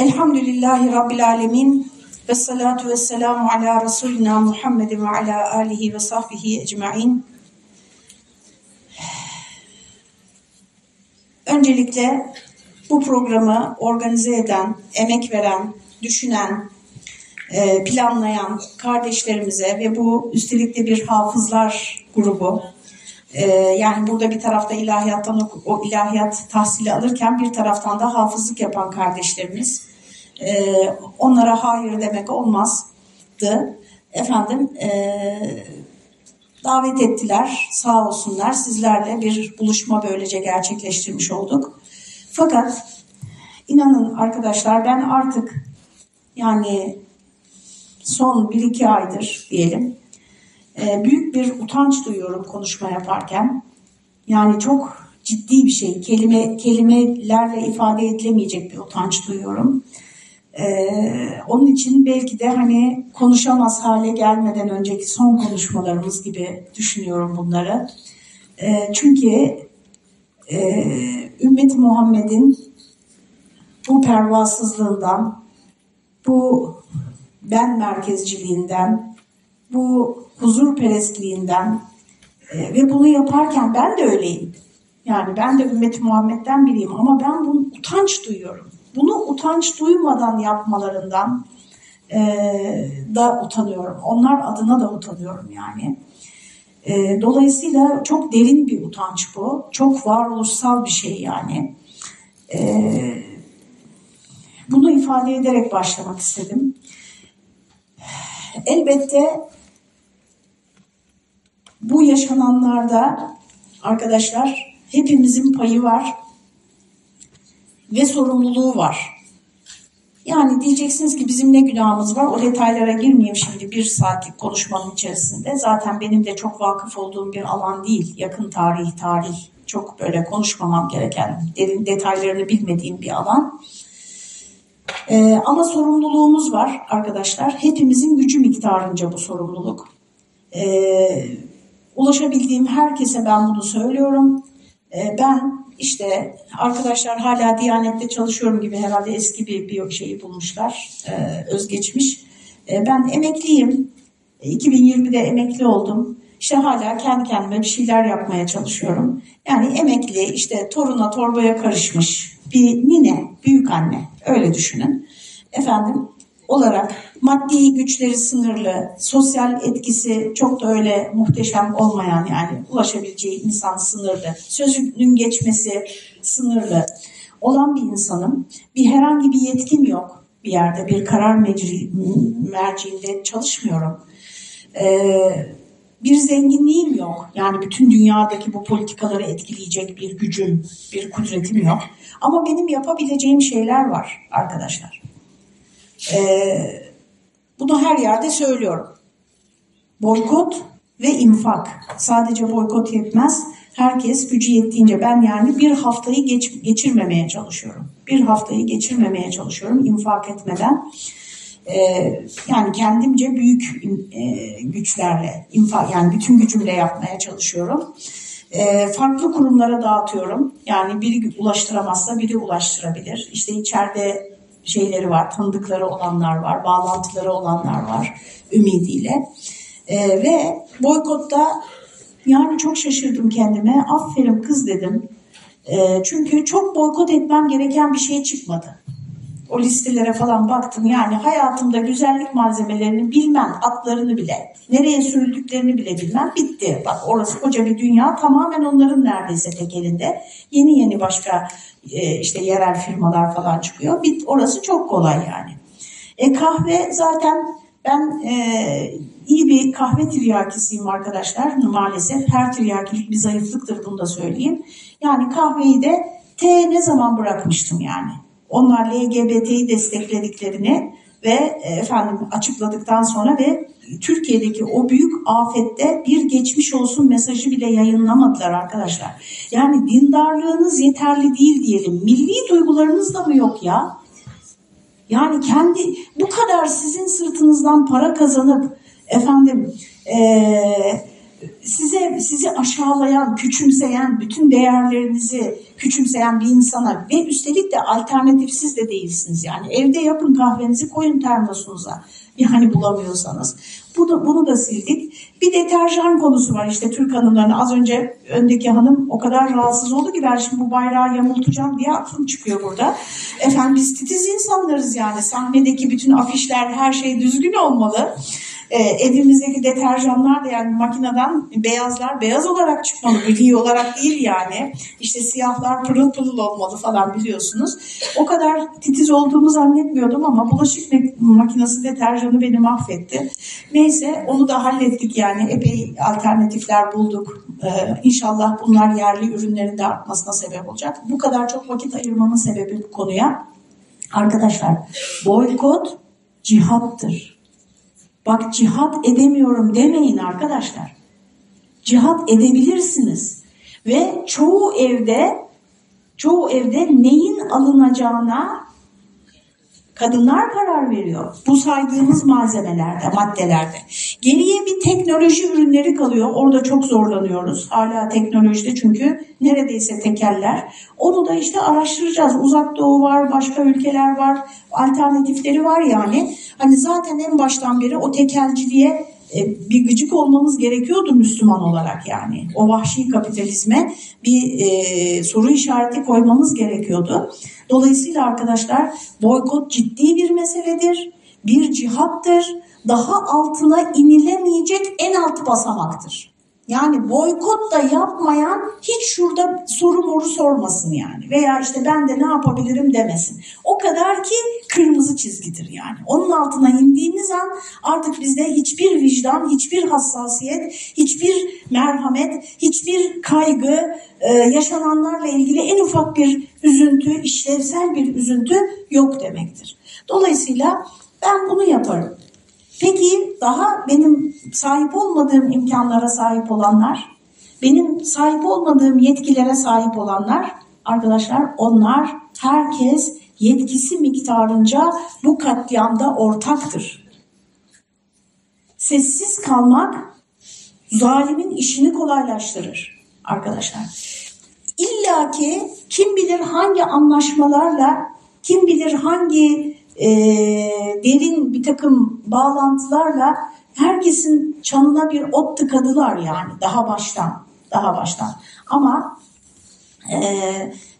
Elhamdülillahi Rabbil Alemin ve salatu ve selamu ala Resulina Muhammedin ve ala alihi ve sahbihi ecma'in. Öncelikle bu programı organize eden, emek veren, düşünen, e, planlayan kardeşlerimize ve bu üstelik de bir hafızlar grubu, e, yani burada bir tarafta ilahiyattan o, ilahiyat tahsili alırken bir taraftan da hafızlık yapan kardeşlerimiz, e, onlara hayır demek olmazdı. Efendim davet ettiler sağ olsunlar sizlerle bir buluşma böylece gerçekleştirmiş olduk. Fakat inanın arkadaşlar ben artık yani son bir iki aydır diyelim e, büyük bir utanç duyuyorum konuşma yaparken. Yani çok ciddi bir şey, kelime kelimelerle ifade edilemeyecek bir utanç duyuyorum. Ee, onun için belki de hani konuşamaz hale gelmeden önceki son konuşmalarımız gibi düşünüyorum bunları. Ee, çünkü e, ümmet Muhammed'in bu pervasızlığından, bu ben merkezciliğinden, bu huzurperestliğinden e, ve bunu yaparken ben de öyleyim. Yani ben de ümmet Muhammed'den biriyim ama ben bunu utanç duyuyorum. Bunu utanç duymadan yapmalarından e, da utanıyorum. Onlar adına da utanıyorum yani. E, dolayısıyla çok derin bir utanç bu. Çok varoluşsal bir şey yani. E, bunu ifade ederek başlamak istedim. Elbette bu yaşananlarda arkadaşlar hepimizin payı var ve sorumluluğu var. Yani diyeceksiniz ki bizim ne günahımız var o detaylara girmeyeyim şimdi bir saatlik konuşmanın içerisinde. Zaten benim de çok vakıf olduğum bir alan değil. Yakın tarih, tarih çok böyle konuşmamam gereken, derin detaylarını bilmediğim bir alan. Ee, ama sorumluluğumuz var arkadaşlar. Hepimizin gücü miktarınca bu sorumluluk. Ee, ulaşabildiğim herkese ben bunu söylüyorum. Ee, ben işte arkadaşlar hala Diyanet'te çalışıyorum gibi herhalde eski bir, bir şeyi bulmuşlar, e, özgeçmiş. E, ben emekliyim. 2020'de emekli oldum. İşte hala kendi kendime bir şeyler yapmaya çalışıyorum. Yani emekli, işte toruna torbaya karışmış bir nine, büyük anne öyle düşünün. Efendim olarak maddi güçleri sınırlı, sosyal etkisi çok da öyle muhteşem olmayan yani ulaşabileceği insan sınırlı, sözünün geçmesi sınırlı olan bir insanım. Bir herhangi bir yetkim yok bir yerde, bir karar mecri, merciinde çalışmıyorum. Ee, bir zenginliğim yok. Yani bütün dünyadaki bu politikaları etkileyecek bir gücüm, bir kudretim yok. Ama benim yapabileceğim şeyler var arkadaşlar. Ee, bunu her yerde söylüyorum. Boykot ve infak. Sadece boykot yetmez. Herkes gücü yettiğince ben yani bir haftayı geç, geçirmemeye çalışıyorum. Bir haftayı geçirmemeye çalışıyorum infak etmeden. Ee, yani kendimce büyük e, güçlerle, infak yani bütün gücümle yapmaya çalışıyorum. E, farklı kurumlara dağıtıyorum. Yani biri ulaştıramazsa biri ulaştırabilir. İşte içeride şeyleri var, tanıdıkları olanlar var, bağlantıları olanlar var ümidiyle. E, ve boykotta yani çok şaşırdım kendime. Aferin kız dedim. E, çünkü çok boykot etmem gereken bir şey çıkmadı. O listelere falan baktım yani hayatımda güzellik malzemelerini bilmem, atlarını bile, nereye sürüldüklerini bile bilmem bitti. Bak orası koca bir dünya tamamen onların neredeyse tek elinde. Yeni yeni başka e, işte yerel firmalar falan çıkıyor. Bit, orası çok kolay yani. E, kahve zaten ben e, iyi bir kahve tiryakisiyim arkadaşlar maalesef. Her tiryakilik bir zayıflıktır bunu da söyleyeyim. Yani kahveyi de T ne zaman bırakmıştım yani. Onlar LGBT'yi desteklediklerini ve e, efendim açıkladıktan sonra ve Türkiye'deki o büyük afette bir geçmiş olsun mesajı bile yayınlamadılar arkadaşlar. Yani dindarlığınız yeterli değil diyelim. Milli duygularınız da mı yok ya? Yani kendi bu kadar sizin sırtınızdan para kazanıp efendim ee, size sizi aşağılayan, küçümseyen, bütün değerlerinizi küçümseyen bir insana ve üstelik de alternatifsiz de değilsiniz. Yani evde yapın kahvenizi koyun termosunuza. Yani bulamıyorsanız. Bunu, bunu da sildik. Bir deterjan konusu var işte Türk hanımlarına. Az önce öndeki hanım o kadar rahatsız oldu ki ben şimdi bu bayrağı yamultacağım diye aklım çıkıyor burada. Efendim biz titiz insanlarız yani. Sahnedeki bütün afişler her şey düzgün olmalı e, evimizdeki deterjanlar da yani makineden beyazlar beyaz olarak çıkmalı, gri olarak değil yani. İşte siyahlar pırıl pırıl olmalı falan biliyorsunuz. O kadar titiz olduğumu zannetmiyordum ama bulaşık makinesi deterjanı beni mahvetti. Neyse onu da hallettik yani epey alternatifler bulduk. Ee, inşallah bunlar yerli ürünlerin de artmasına sebep olacak. Bu kadar çok vakit ayırmamın sebebi bu konuya. Arkadaşlar boykot cihattır. Bak cihat edemiyorum demeyin arkadaşlar. Cihat edebilirsiniz. Ve çoğu evde çoğu evde neyin alınacağına kadınlar karar veriyor. Bu saydığımız malzemelerde, maddelerde. Geriye bir teknoloji ürünleri kalıyor. Orada çok zorlanıyoruz. Hala teknolojide çünkü neredeyse tekeller. Onu da işte araştıracağız. Uzak Doğu var, başka ülkeler var, alternatifleri var yani. Hani zaten en baştan beri o tekelciliğe e, bir gıcık olmamız gerekiyordu Müslüman olarak yani. O vahşi kapitalizme bir e, soru işareti koymamız gerekiyordu. Dolayısıyla arkadaşlar boykot ciddi bir meseledir, bir cihattır, daha altına inilemeyecek en alt basamaktır. Yani boykot da yapmayan hiç şurada soru moru sormasın yani. Veya işte ben de ne yapabilirim demesin. O kadar ki kırmızı çizgidir yani. Onun altına indiğimiz an artık bizde hiçbir vicdan, hiçbir hassasiyet, hiçbir merhamet, hiçbir kaygı, e, yaşananlarla ilgili en ufak bir üzüntü, işlevsel bir üzüntü yok demektir. Dolayısıyla ben bunu yaparım. Peki daha benim sahip olmadığım imkanlara sahip olanlar, benim sahip olmadığım yetkilere sahip olanlar, arkadaşlar onlar herkes yetkisi miktarınca bu katliamda ortaktır. Sessiz kalmak zalimin işini kolaylaştırır arkadaşlar. İlla ki kim bilir hangi anlaşmalarla, kim bilir hangi e, derin bir takım bağlantılarla herkesin çanına bir ot tıkadılar yani daha baştan, daha baştan. Ama e,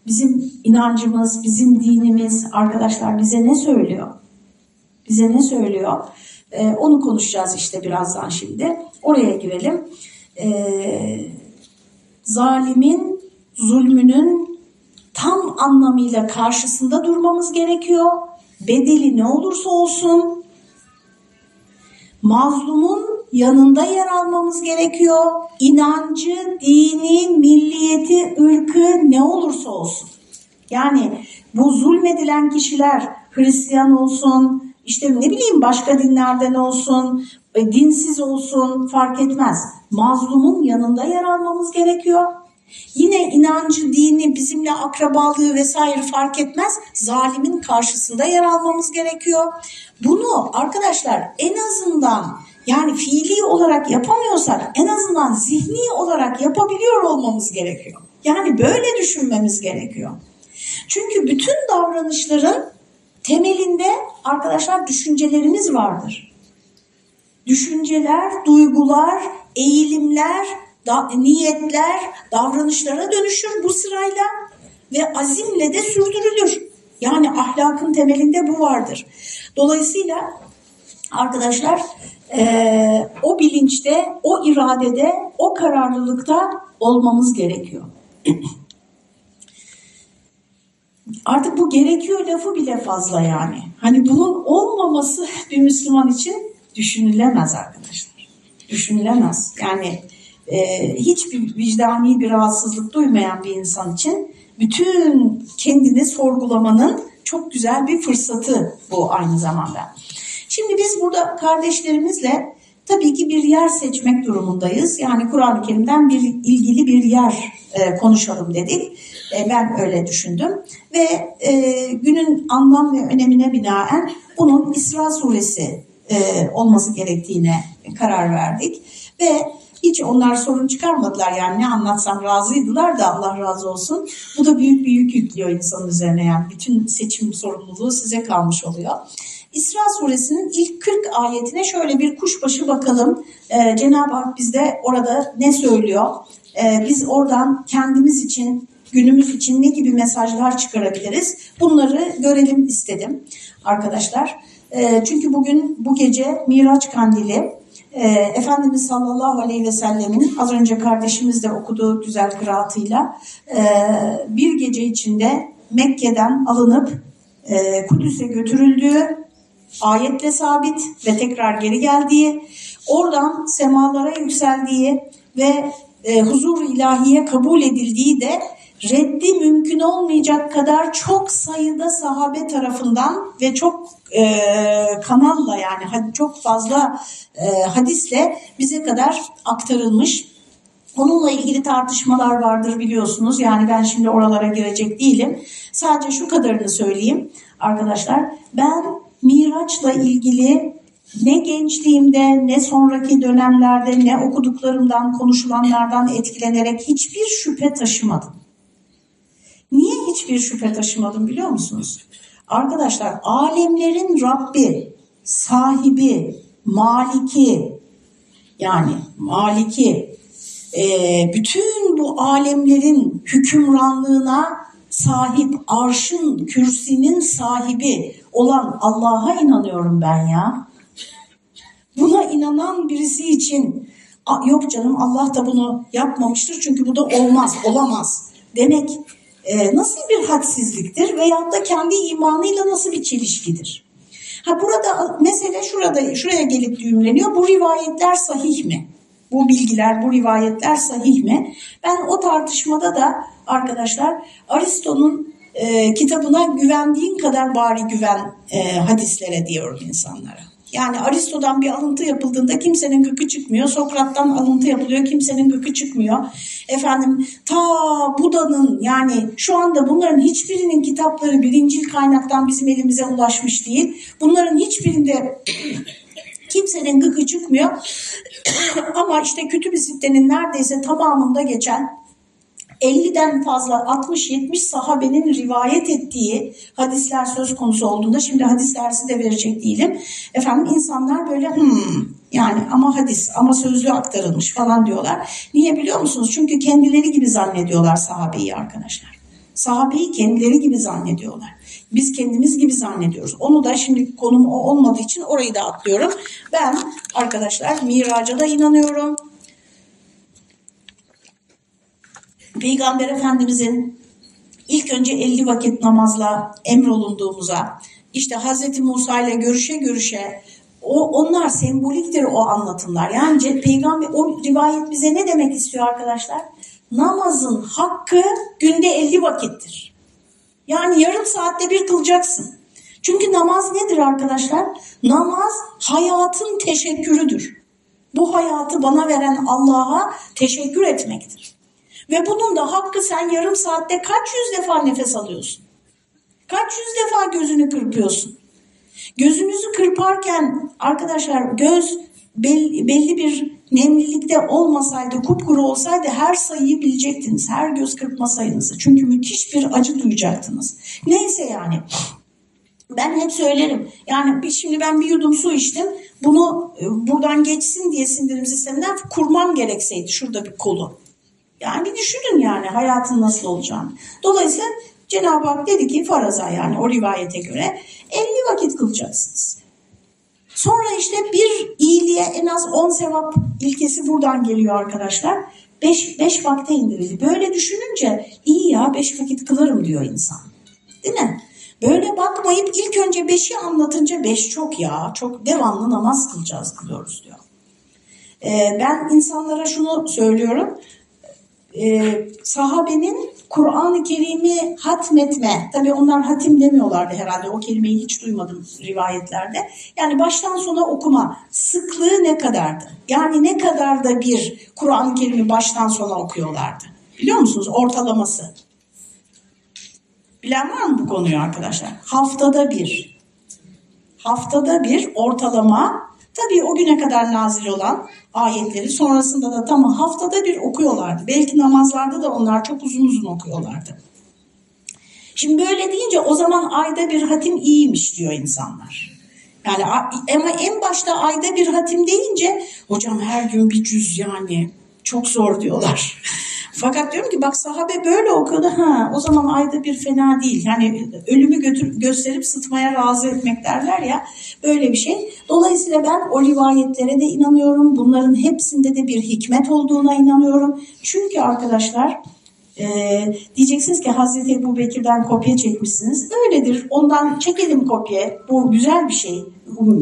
bizim inancımız, bizim dinimiz arkadaşlar bize ne söylüyor? Bize ne söylüyor? E, onu konuşacağız işte birazdan şimdi. Oraya girelim. E, zalimin zulmünün tam anlamıyla karşısında durmamız gerekiyor bedeli ne olursa olsun mazlumun yanında yer almamız gerekiyor. İnancı, dini, milliyeti, ırkı ne olursa olsun. Yani bu zulmedilen kişiler Hristiyan olsun, işte ne bileyim başka dinlerden olsun, e, dinsiz olsun fark etmez. Mazlumun yanında yer almamız gerekiyor. Yine inancı, dini, bizimle akrabalığı vesaire fark etmez. Zalimin karşısında yer almamız gerekiyor. Bunu arkadaşlar en azından yani fiili olarak yapamıyorsak en azından zihni olarak yapabiliyor olmamız gerekiyor. Yani böyle düşünmemiz gerekiyor. Çünkü bütün davranışların temelinde arkadaşlar düşüncelerimiz vardır. Düşünceler, duygular, eğilimler, da, niyetler davranışlara dönüşür bu sırayla ve azimle de sürdürülür. Yani ahlakın temelinde bu vardır. Dolayısıyla arkadaşlar e, o bilinçte, o iradede, o kararlılıkta olmamız gerekiyor. Artık bu gerekiyor lafı bile fazla yani. Hani bunun olmaması bir Müslüman için düşünülemez arkadaşlar. Düşünülemez. Yani e, hiçbir vicdani bir rahatsızlık duymayan bir insan için bütün kendini sorgulamanın çok güzel bir fırsatı bu aynı zamanda. Şimdi biz burada kardeşlerimizle tabii ki bir yer seçmek durumundayız. Yani Kur'an-ı Kerim'den bir ilgili bir yer e, konuşalım dedik. E, ben öyle düşündüm ve e, günün anlam ve önemine binaen bunun İsra suresi e, olması gerektiğine karar verdik ve Hiç onlar sorun çıkarmadılar yani ne anlatsam razıydılar da Allah razı olsun. Bu da büyük bir yük yüklüyor insanın üzerine yani bütün seçim sorumluluğu size kalmış oluyor. İsra suresinin ilk 40 ayetine şöyle bir kuşbaşı bakalım. Ee, Cenab-ı Hak bizde orada ne söylüyor? Ee, biz oradan kendimiz için, günümüz için ne gibi mesajlar çıkarabiliriz? Bunları görelim istedim arkadaşlar. Ee, çünkü bugün bu gece Miraç Kandili e, Efendimiz sallallahu aleyhi ve sellemin az önce kardeşimiz de okuduğu güzel kıraatıyla e, bir gece içinde Mekke'den alınıp e, Kudüs'e götürüldüğü ayetle sabit ve tekrar geri geldiği, oradan semalara yükseldiği ve e, huzur ilahiye kabul edildiği de reddi mümkün olmayacak kadar çok sayıda sahabe tarafından ve çok e, kanalla yani çok fazla e, hadisle bize kadar aktarılmış. Onunla ilgili tartışmalar vardır biliyorsunuz. Yani ben şimdi oralara girecek değilim. Sadece şu kadarını söyleyeyim arkadaşlar. Ben Miraç'la ilgili ne gençliğimde ne sonraki dönemlerde ne okuduklarımdan konuşulanlardan etkilenerek hiçbir şüphe taşımadım. Niye hiçbir şüphe taşımadım biliyor musunuz? Arkadaşlar alemlerin Rabbi, sahibi, maliki yani maliki e, bütün bu alemlerin hükümranlığına sahip, arşın, kürsinin sahibi olan Allah'a inanıyorum ben ya. Buna inanan birisi için yok canım Allah da bunu yapmamıştır çünkü bu da olmaz, olamaz demek e, nasıl bir hadsizliktir veyahut da kendi imanıyla nasıl bir çelişkidir? Ha burada mesele şurada şuraya gelip düğümleniyor. Bu rivayetler sahih mi? Bu bilgiler, bu rivayetler sahih mi? Ben o tartışmada da arkadaşlar Aristo'nun e, kitabına güvendiğin kadar bari güven e, hadislere diyorum insanlara. Yani Aristo'dan bir alıntı yapıldığında kimsenin gıkı çıkmıyor. Sokrat'tan alıntı yapılıyor, kimsenin gıkı çıkmıyor. Efendim ta Buda'nın yani şu anda bunların hiçbirinin kitapları birincil kaynaktan bizim elimize ulaşmış değil. Bunların hiçbirinde kimsenin gıkı çıkmıyor. Ama işte Kütüb-i neredeyse tamamında geçen 50'den fazla 60-70 sahabenin rivayet ettiği hadisler söz konusu olduğunda şimdi hadis dersi de verecek değilim. Efendim insanlar böyle hmm, yani ama hadis ama sözlü aktarılmış falan diyorlar. Niye biliyor musunuz? Çünkü kendileri gibi zannediyorlar sahabeyi arkadaşlar. Sahabeyi kendileri gibi zannediyorlar. Biz kendimiz gibi zannediyoruz. Onu da şimdi konum o olmadığı için orayı da atlıyorum. Ben arkadaşlar miraca da inanıyorum. Peygamber Efendimizin ilk önce 50 vakit namazla emrolunduğumuza, işte Hazreti Musa ile görüşe görüşe o onlar semboliktir o anlatımlar. Yani peygamber o rivayet bize ne demek istiyor arkadaşlar? Namazın hakkı günde 50 vakittir. Yani yarım saatte bir kılacaksın. Çünkü namaz nedir arkadaşlar? Namaz hayatın teşekkürüdür. Bu hayatı bana veren Allah'a teşekkür etmektir. Ve bunun da hakkı sen yarım saatte kaç yüz defa nefes alıyorsun? Kaç yüz defa gözünü kırpıyorsun? Gözünüzü kırparken arkadaşlar göz belli, belli bir nemlilikte olmasaydı, kupkuru olsaydı her sayıyı bilecektiniz. Her göz kırpma sayınızı. Çünkü müthiş bir acı duyacaktınız. Neyse yani. Ben hep söylerim. Yani şimdi ben bir yudum su içtim. Bunu e, buradan geçsin diye sindirim sisteminden kurmam gerekseydi. Şurada bir kolu. Yani bir düşünün yani hayatın nasıl olacağını. Dolayısıyla Cenab-ı Hak dedi ki faraza yani o rivayete göre 50 vakit kılacaksınız. Sonra işte bir iyiliğe en az 10 sevap ilkesi buradan geliyor arkadaşlar. 5 5 vakte indirildi. Böyle düşününce iyi ya 5 vakit kılarım diyor insan. Değil mi? Böyle bakmayıp ilk önce 5'i anlatınca 5 çok ya. Çok devamlı namaz kılacağız kılıyoruz diyor. Ee, ben insanlara şunu söylüyorum e, sahabenin Kur'an-ı Kerim'i hatmetme, tabii onlar hatim demiyorlardı herhalde o kelimeyi hiç duymadım rivayetlerde. Yani baştan sona okuma sıklığı ne kadardı? Yani ne kadar da bir Kur'an-ı Kerim'i baştan sona okuyorlardı? Biliyor musunuz ortalaması? Bilen var mı bu konuyu arkadaşlar? Haftada bir. Haftada bir ortalama Tabii o güne kadar nazil olan ayetleri sonrasında da tam haftada bir okuyorlardı. Belki namazlarda da onlar çok uzun uzun okuyorlardı. Şimdi böyle deyince o zaman ayda bir hatim iyiymiş diyor insanlar. Yani ama en başta ayda bir hatim deyince hocam her gün bir cüz yani çok zor diyorlar. Fakat diyorum ki bak sahabe böyle okuyordu. Ha o zaman ayda bir fena değil. Yani ölümü götür, gösterip sıtmaya razı etmek derler ya. Böyle bir şey. Dolayısıyla ben o rivayetlere de inanıyorum. Bunların hepsinde de bir hikmet olduğuna inanıyorum. Çünkü arkadaşlar ee, diyeceksiniz ki Hazreti Ebu Bekir'den kopya çekmişsiniz. Öyledir. Ondan çekelim kopya. Bu güzel bir şey.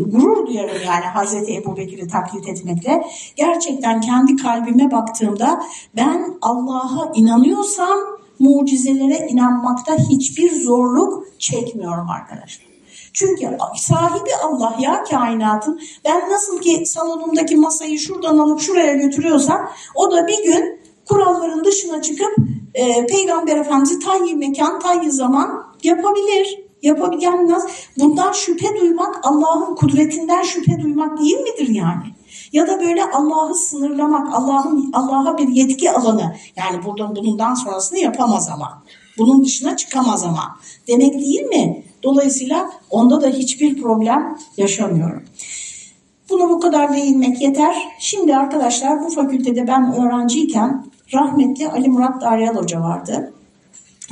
Gurur duyarım yani Hazreti Ebu Bekir'i taklit etmekle. Gerçekten kendi kalbime baktığımda ben Allah'a inanıyorsam mucizelere inanmakta hiçbir zorluk çekmiyorum arkadaşlar. Çünkü sahibi Allah ya kainatın. Ben nasıl ki salonumdaki masayı şuradan alıp şuraya götürüyorsam o da bir gün kuralların dışına çıkıp e, Peygamber Efendimiz'i tayyi mekan, tayyi zaman yapabilir. Yapabilen Bundan şüphe duymak Allah'ın kudretinden şüphe duymak değil midir yani? Ya da böyle Allah'ı sınırlamak, Allah'ın Allah'a bir yetki alanı. Yani buradan bundan sonrasını yapamaz ama. Bunun dışına çıkamaz ama. Demek değil mi? Dolayısıyla onda da hiçbir problem yaşamıyorum. Bunu bu kadar değinmek yeter. Şimdi arkadaşlar bu fakültede ben öğrenciyken rahmetli Ali Murat Daryal Hoca vardı.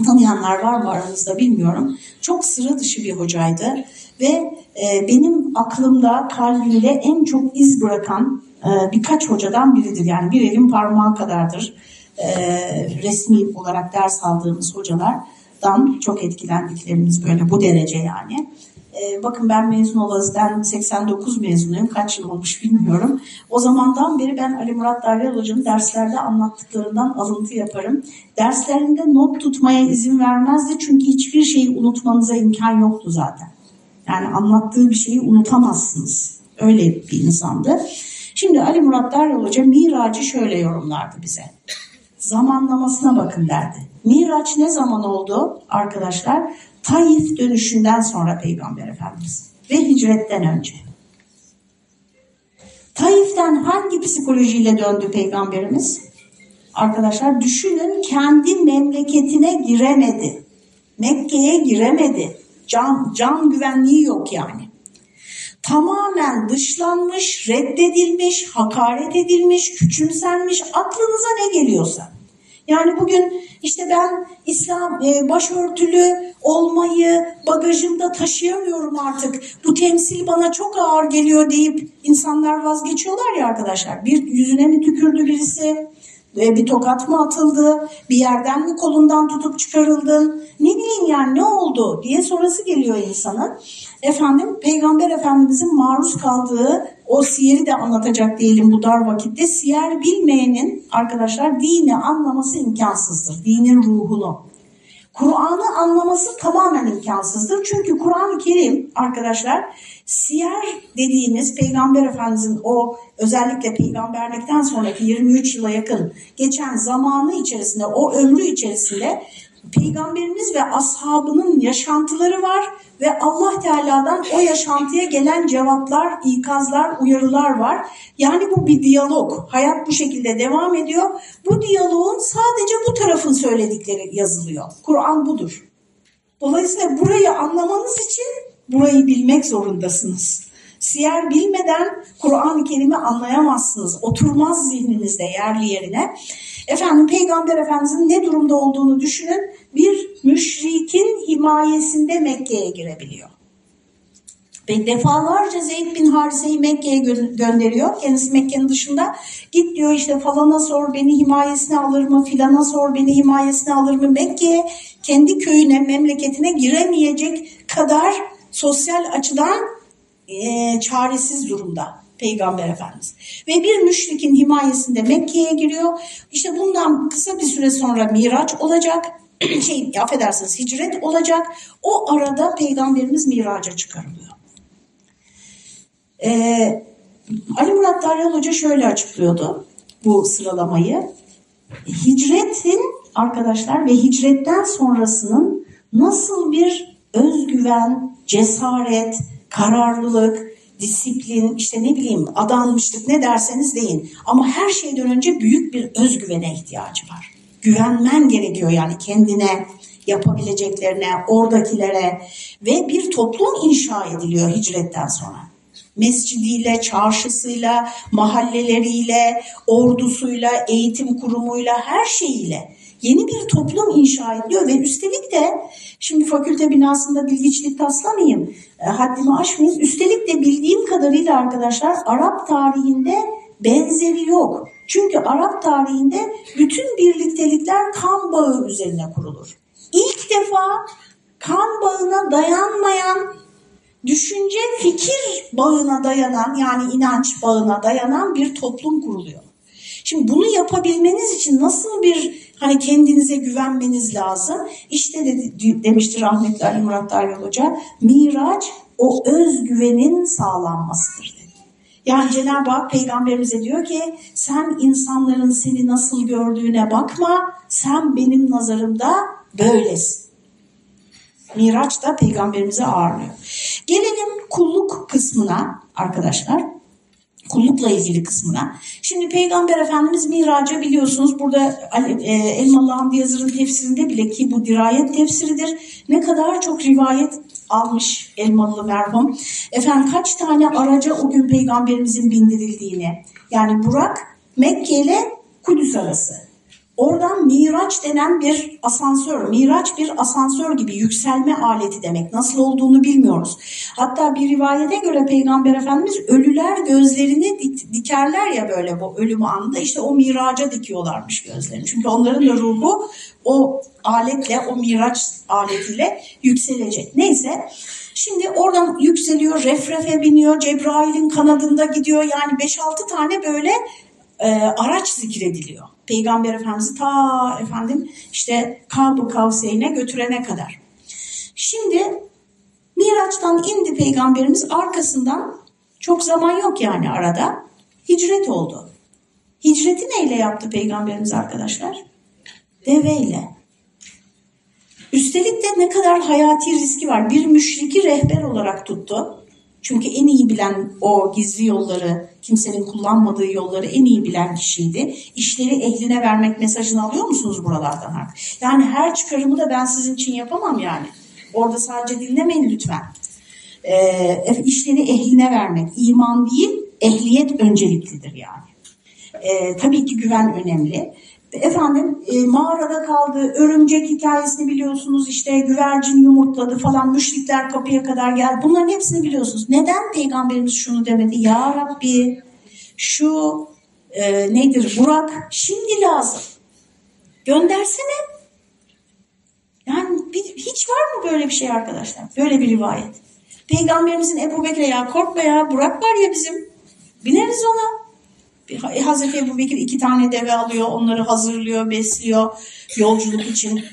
Tanıyanlar var mı aranızda bilmiyorum. Çok sıra dışı bir hocaydı ve e, benim aklımda, kalbimde en çok iz bırakan e, birkaç hocadan biridir. Yani bir elin parmağı kadardır e, resmi olarak ders aldığımız hocalardan çok etkilendiklerimiz böyle bu derece yani. E, bakın ben mezun olazdan 89 mezunuyum. Kaç yıl olmuş bilmiyorum. O zamandan beri ben Ali Murat Daryal Hoca'nın derslerde anlattıklarından alıntı yaparım. Derslerinde not tutmaya izin vermezdi. Çünkü hiçbir şeyi unutmanıza imkan yoktu zaten. Yani anlattığı bir şeyi unutamazsınız. Öyle bir insandı. Şimdi Ali Murat Daryal Hoca Miracı şöyle yorumlardı bize. Zamanlamasına bakın derdi. Miraç ne zaman oldu arkadaşlar? Taif dönüşünden sonra Peygamber Efendimiz ve hicretten önce. Taif'ten hangi psikolojiyle döndü Peygamberimiz? Arkadaşlar düşünün kendi memleketine giremedi. Mekke'ye giremedi. Can, can güvenliği yok yani. Tamamen dışlanmış, reddedilmiş, hakaret edilmiş, küçümsenmiş, aklınıza ne geliyorsa. Yani bugün işte ben İslam e, başörtülü olmayı bagajımda taşıyamıyorum artık. Bu temsil bana çok ağır geliyor deyip insanlar vazgeçiyorlar ya arkadaşlar. Bir yüzüne mi tükürdü birisi? E, bir tokat mı atıldı? Bir yerden mi kolundan tutup çıkarıldın? Ne bileyim yani ne oldu diye sonrası geliyor insanın. Efendim Peygamber Efendimizin maruz kaldığı o siyeri de anlatacak değilim bu dar vakitte. Siyer bilmeyenin arkadaşlar dini anlaması imkansızdır. Dinin ruhunu. Kur'an'ı anlaması tamamen imkansızdır. Çünkü Kur'an-ı Kerim arkadaşlar siyer dediğimiz Peygamber Efendimizin o özellikle peygamberlikten sonraki 23 yıla yakın geçen zamanı içerisinde o ömrü içerisinde Peygamberimiz ve ashabının yaşantıları var ve Allah Teala'dan o yaşantıya gelen cevaplar, ikazlar, uyarılar var. Yani bu bir diyalog. Hayat bu şekilde devam ediyor. Bu diyaloğun sadece bu tarafın söyledikleri yazılıyor. Kur'an budur. Dolayısıyla burayı anlamanız için burayı bilmek zorundasınız. Siyer bilmeden Kur'an-ı Kerim'i anlayamazsınız. Oturmaz zihninizde yerli yerine. Efendim Peygamber Efendimizin ne durumda olduğunu düşünün. Bir müşrikin himayesinde Mekke'ye girebiliyor. Ve defalarca Zeyd bin Harise'yi Mekke'ye gö gönderiyor. Kendisi Mekke'nin dışında. Git diyor işte falana sor beni himayesine alır mı, filana sor beni himayesine alır mı. Mekke'ye kendi köyüne, memleketine giremeyecek kadar sosyal açıdan e, çaresiz durumda. Peygamber Efendimiz. Ve bir müşrikin himayesinde Mekke'ye giriyor. İşte bundan kısa bir süre sonra Miraç olacak. şey affedersiniz hicret olacak. O arada Peygamberimiz miraca çıkarılıyor. Ee, Ali Murat Daryal Hoca şöyle açıklıyordu bu sıralamayı. Hicretin arkadaşlar ve hicretten sonrasının nasıl bir özgüven, cesaret, kararlılık, disiplin, işte ne bileyim adanmışlık ne derseniz deyin. Ama her şeyden önce büyük bir özgüvene ihtiyacı var. Güvenmen gerekiyor yani kendine, yapabileceklerine, oradakilere ve bir toplum inşa ediliyor hicretten sonra. Mescidiyle, çarşısıyla, mahalleleriyle, ordusuyla, eğitim kurumuyla, her şeyiyle yeni bir toplum inşa ediliyor ve üstelik de şimdi fakülte binasında bilgiçlik taslamayayım, e, haddimi aşmayayım. Üstelik de bildiğim kadarıyla arkadaşlar Arap tarihinde benzeri yok. Çünkü Arap tarihinde bütün birliktelikler kan bağı üzerine kurulur. İlk defa kan bağına dayanmayan düşünce fikir bağına dayanan yani inanç bağına dayanan bir toplum kuruluyor. Şimdi bunu yapabilmeniz için nasıl bir hani kendinize güvenmeniz lazım? İşte de, demişti rahmetli Ali Murat Daryol Hoca, Miraç o özgüvenin sağlanmasıdır dedi. Yani Cenab-ı Hak peygamberimize diyor ki sen insanların seni nasıl gördüğüne bakma, sen benim nazarımda böylesin. Miraç da peygamberimize ağırlıyor. Gelelim kulluk kısmına arkadaşlar. Kullukla ilgili kısmına. Şimdi Peygamber Efendimiz Miraç'ı biliyorsunuz burada e, Elmalı Hamdi Yazır'ın tefsirinde bile ki bu dirayet tefsiridir. Ne kadar çok rivayet almış Elmalı merhum. Efendim kaç tane araca o gün Peygamberimizin bindirildiğini. Yani Burak Mekke ile Kudüs arası. Oradan Miraç denen bir asansör, Miraç bir asansör gibi yükselme aleti demek. Nasıl olduğunu bilmiyoruz. Hatta bir rivayete göre Peygamber Efendimiz ölüler gözlerini dikerler ya böyle bu ölüm anında işte o miraca dikiyorlarmış gözlerini. Çünkü onların da ruhu o aletle, o miraç aletiyle yükselecek. Neyse Şimdi oradan yükseliyor, refrefe biniyor, Cebrail'in kanadında gidiyor. Yani 5-6 tane böyle e, araç zikrediliyor. Peygamber Efendimiz'i ta efendim işte Kab-ı Kavseyn'e götürene kadar. Şimdi Miraç'tan indi Peygamberimiz arkasından çok zaman yok yani arada hicret oldu. Hicreti neyle yaptı Peygamberimiz arkadaşlar? Deveyle. Üstelik de ne kadar hayati riski var. Bir müşriki rehber olarak tuttu. Çünkü en iyi bilen o gizli yolları, kimsenin kullanmadığı yolları en iyi bilen kişiydi. İşleri ehline vermek mesajını alıyor musunuz buralardan artık? Yani her çıkarımı da ben sizin için yapamam yani. Orada sadece dinlemeyin lütfen. Ee, işleri ehline vermek, iman değil, ehliyet önceliklidir yani. Ee, tabii ki güven önemli efendim e, mağarada kaldı, örümcek hikayesini biliyorsunuz işte güvercin yumurtladı falan müşrikler kapıya kadar geldi. Bunların hepsini biliyorsunuz. Neden peygamberimiz şunu demedi? Ya Rabbi şu e, nedir Burak şimdi lazım. Göndersene. Yani bir, hiç var mı böyle bir şey arkadaşlar? Böyle bir rivayet. Peygamberimizin Ebu Bekir'e ya korkma ya Burak var ya bizim. Bineriz ona. Hazreti Ebu Bekir iki tane deve alıyor, onları hazırlıyor, besliyor yolculuk için.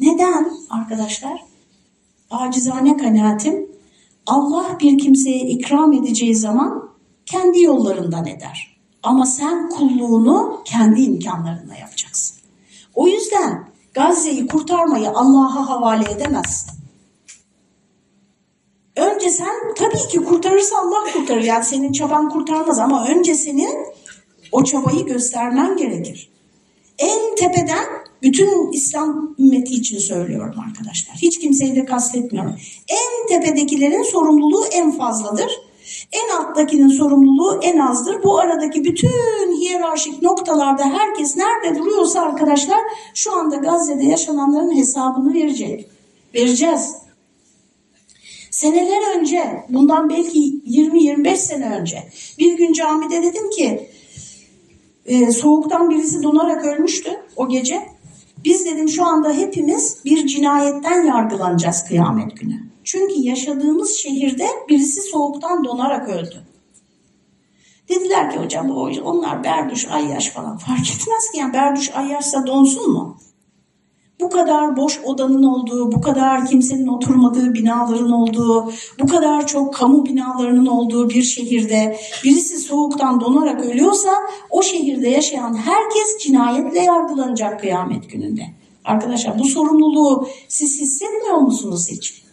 Neden arkadaşlar? Acizane kanaatim Allah bir kimseye ikram edeceği zaman kendi yollarından eder. Ama sen kulluğunu kendi imkanlarında yapacaksın. O yüzden Gazze'yi kurtarmayı Allah'a havale edemezsin. Önce sen tabii ki kurtarırsa Allah kurtarır. Yani senin çaban kurtarmaz ama önce senin o çabayı göstermen gerekir. En tepeden bütün İslam ümmeti için söylüyorum arkadaşlar. Hiç kimseyi de kastetmiyorum. En tepedekilerin sorumluluğu en fazladır. En alttakinin sorumluluğu en azdır. Bu aradaki bütün hiyerarşik noktalarda herkes nerede duruyorsa arkadaşlar şu anda Gazze'de yaşananların hesabını verecek. Vereceğiz. Seneler önce, bundan belki 20-25 sene önce bir gün camide dedim ki e, soğuktan birisi donarak ölmüştü o gece. Biz dedim şu anda hepimiz bir cinayetten yargılanacağız kıyamet günü. Çünkü yaşadığımız şehirde birisi soğuktan donarak öldü. Dediler ki hocam onlar berduş, ayyaş falan fark etmez ki. Yani berduş, ayyaşsa donsun mu? Bu kadar boş odanın olduğu, bu kadar kimsenin oturmadığı binaların olduğu, bu kadar çok kamu binalarının olduğu bir şehirde birisi soğuktan donarak ölüyorsa o şehirde yaşayan herkes cinayetle yargılanacak kıyamet gününde. Arkadaşlar bu sorumluluğu siz hissetmiyor musunuz hiç?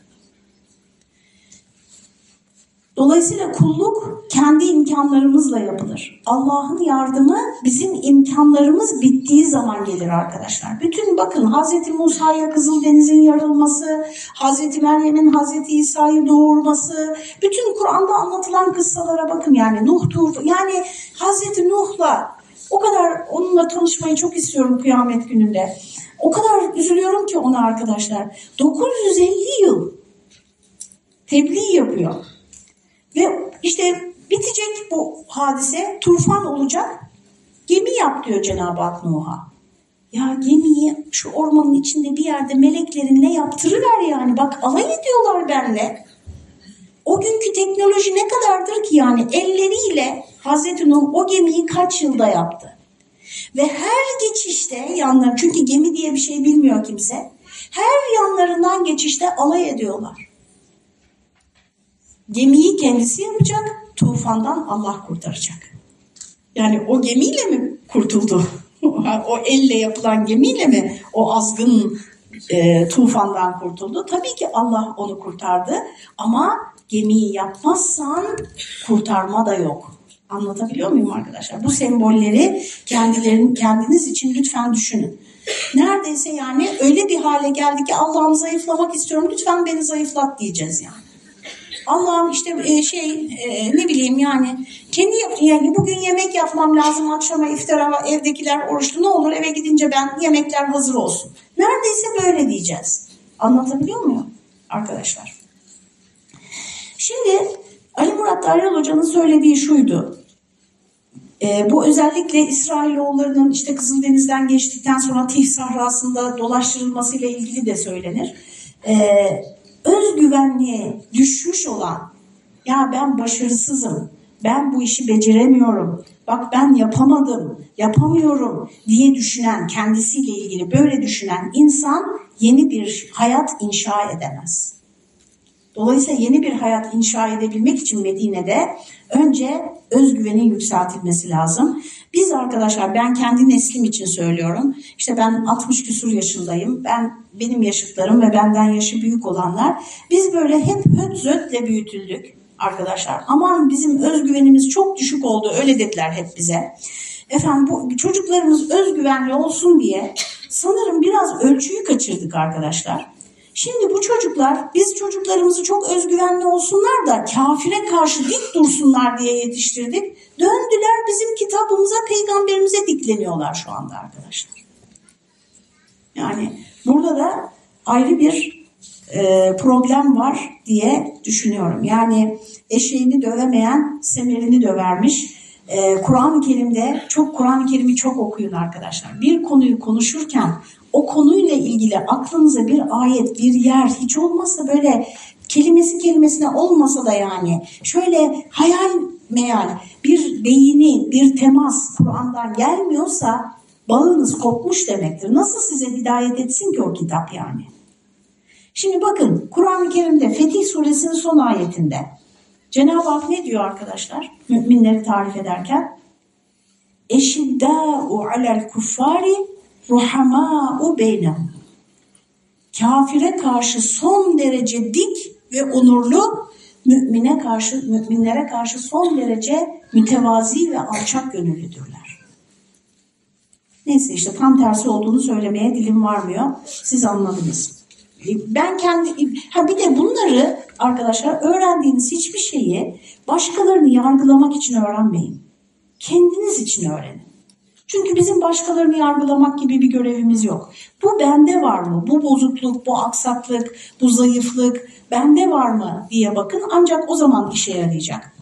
Dolayısıyla kulluk kendi imkanlarımızla yapılır. Allah'ın yardımı bizim imkanlarımız bittiği zaman gelir arkadaşlar. Bütün bakın Hazreti Musa'ya Kızıldeniz'in yarılması, Hazreti Meryem'in Hazreti İsa'yı doğurması, bütün Kur'an'da anlatılan kıssalara bakın yani Nuh yani Hazreti Nuh'la o kadar onunla tanışmayı çok istiyorum kıyamet gününde. O kadar üzülüyorum ki ona arkadaşlar. 950 yıl tebliğ yapıyor. Ve işte bitecek bu hadise, tufan olacak. Gemi yap diyor Cenab-ı Hak Nuh'a. Ya gemiyi şu ormanın içinde bir yerde meleklerinle yaptırıver yani. Bak alay ediyorlar benle. O günkü teknoloji ne kadardır ki yani elleriyle Hazreti Nuh o gemiyi kaç yılda yaptı. Ve her geçişte yanlar çünkü gemi diye bir şey bilmiyor kimse. Her yanlarından geçişte alay ediyorlar. Gemiyi kendisi yapacak, tufandan Allah kurtaracak. Yani o gemiyle mi kurtuldu? o elle yapılan gemiyle mi o azgın e, tufandan kurtuldu? Tabii ki Allah onu kurtardı ama gemiyi yapmazsan kurtarma da yok. Anlatabiliyor muyum arkadaşlar? Bu sembolleri kendilerin kendiniz için lütfen düşünün. Neredeyse yani öyle bir hale geldi ki Allah'ım zayıflamak istiyorum lütfen beni zayıflat diyeceğiz yani. Allah'ım işte e, şey e, ne bileyim yani kendi yap yani bugün yemek yapmam lazım akşama iftara evdekiler oruçlu ne olur eve gidince ben yemekler hazır olsun. Neredeyse böyle diyeceğiz. Anlatabiliyor muyum arkadaşlar? Şimdi Ali Murat Daryal Hoca'nın söylediği şuydu. E, bu özellikle İsrailoğullarının işte Kızıldeniz'den geçtikten sonra Tih sahrasında dolaştırılmasıyla ilgili de söylenir. E, özgüvenliğe düşmüş olan ya ben başarısızım, ben bu işi beceremiyorum, bak ben yapamadım, yapamıyorum diye düşünen, kendisiyle ilgili böyle düşünen insan yeni bir hayat inşa edemez. Dolayısıyla yeni bir hayat inşa edebilmek için Medine'de önce özgüvenin yükseltilmesi lazım. Biz arkadaşlar ben kendi neslim için söylüyorum. İşte ben 60 küsur yaşındayım. Ben benim yaşıtlarım ve benden yaşı büyük olanlar biz böyle hep höt zötle büyütüldük arkadaşlar. Aman bizim özgüvenimiz çok düşük oldu öyle dediler hep bize. Efendim bu çocuklarımız özgüvenli olsun diye sanırım biraz ölçüyü kaçırdık arkadaşlar. Şimdi bu çocuklar biz çocuklarımızı çok özgüvenli olsunlar da kafire karşı dik dursunlar diye yetiştirdik. Döndüler bizim kitabımıza, peygamberimize dikleniyorlar şu anda arkadaşlar. Yani burada da ayrı bir e, problem var diye düşünüyorum. Yani eşeğini dövemeyen semerini dövermiş. E, Kur'an-ı Kerim'de çok Kur'an-ı Kerim'i çok okuyun arkadaşlar. Bir konuyu konuşurken o konuyla ilgili aklınıza bir ayet, bir yer hiç olmazsa böyle kelimesi kelimesine olmasa da yani şöyle hayal meyal bir beyni, bir temas Kur'an'dan gelmiyorsa bağınız kopmuş demektir. Nasıl size hidayet etsin ki o kitap yani? Şimdi bakın Kur'an-ı Kerim'de Fetih Suresinin son ayetinde Cenab-ı Hak ne diyor arkadaşlar? Müminleri tarif ederken Eşiddâ'u alel kuffari ruhamâ'u beynehum. Kafire karşı son derece dik ve onurlu, mümine karşı, müminlere karşı son derece mütevazi ve alçak gönüllüdürler. Neyse işte tam tersi olduğunu söylemeye dilim varmıyor. Siz anladınız. Ben kendi, ha bir de bunları arkadaşlar öğrendiğiniz hiçbir şeyi başkalarını yargılamak için öğrenmeyin. Kendiniz için öğrenin. Çünkü bizim başkalarını yargılamak gibi bir görevimiz yok. Bu bende var mı? Bu bozukluk, bu aksaklık, bu zayıflık bende var mı diye bakın ancak o zaman işe yarayacak.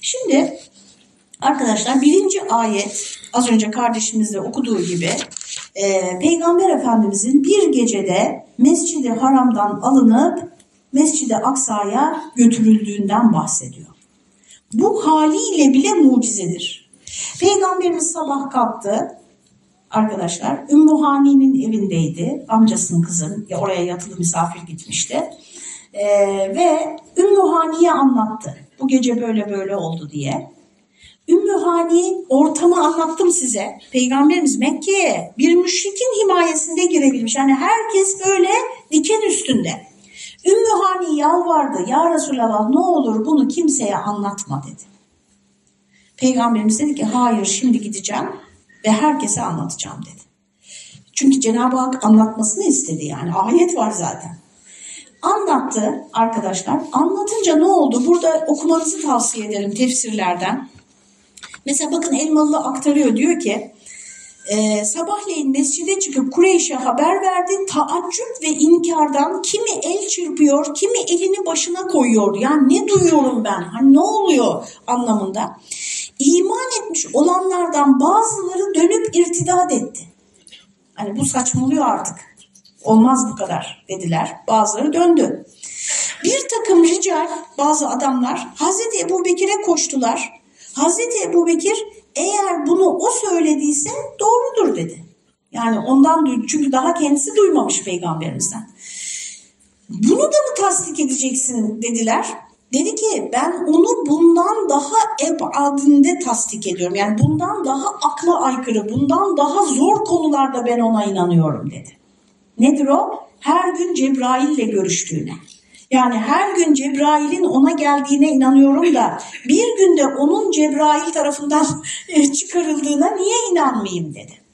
Şimdi arkadaşlar birinci ayet az önce kardeşimizle okuduğu gibi e, Peygamber Efendimizin bir gecede Mescid-i Haram'dan alınıp Mescid-i Aksa'ya götürüldüğünden bahsediyor. Bu haliyle bile mucizedir. Peygamberimiz sabah kalktı arkadaşlar. Ümmü Hani'nin evindeydi. Amcasının kızı oraya yatılı misafir gitmişti. Ee, ve Ümmü Hani'ye anlattı. Bu gece böyle böyle oldu diye. Ümmü Hani ortamı anlattım size. Peygamberimiz Mekke'ye bir müşrikin himayesinde girebilmiş. Yani herkes böyle diken üstünde. Ümmü Hani yalvardı. Ya Resulallah ne olur bunu kimseye anlatma dedi. Peygamberimiz dedi ki hayır şimdi gideceğim ve herkese anlatacağım dedi. Çünkü Cenab-ı Hak anlatmasını istedi yani ayet var zaten. Anlattı arkadaşlar. Anlatınca ne oldu? Burada okumanızı tavsiye ederim tefsirlerden. Mesela bakın Elmalı aktarıyor diyor ki e, sabahleyin mescide çıkıp Kureyş'e haber verdi. Taaccüp ve inkardan kimi el çırpıyor, kimi elini başına koyuyor. Yani ne duyuyorum ben? Hani ne oluyor anlamında. İman etmiş olanlardan bazıları dönüp irtidat etti. Hani bu saçmalıyor artık. Olmaz bu kadar dediler. Bazıları döndü. Bir takım rical, bazı adamlar Hazreti Ebu Bekir'e koştular. Hazreti Ebu Bekir eğer bunu o söylediyse doğrudur dedi. Yani ondan duydu. Çünkü daha kendisi duymamış peygamberimizden. Bunu da mı tasdik edeceksin dediler. Dedi ki ben onu bundan daha ebadinde tasdik ediyorum. Yani bundan daha akla aykırı, bundan daha zor konularda ben ona inanıyorum dedi. Nedir o? Her gün Cebrail ile görüştüğüne. Yani her gün Cebrail'in ona geldiğine inanıyorum da bir günde onun Cebrail tarafından çıkarıldığına niye inanmayayım dedi.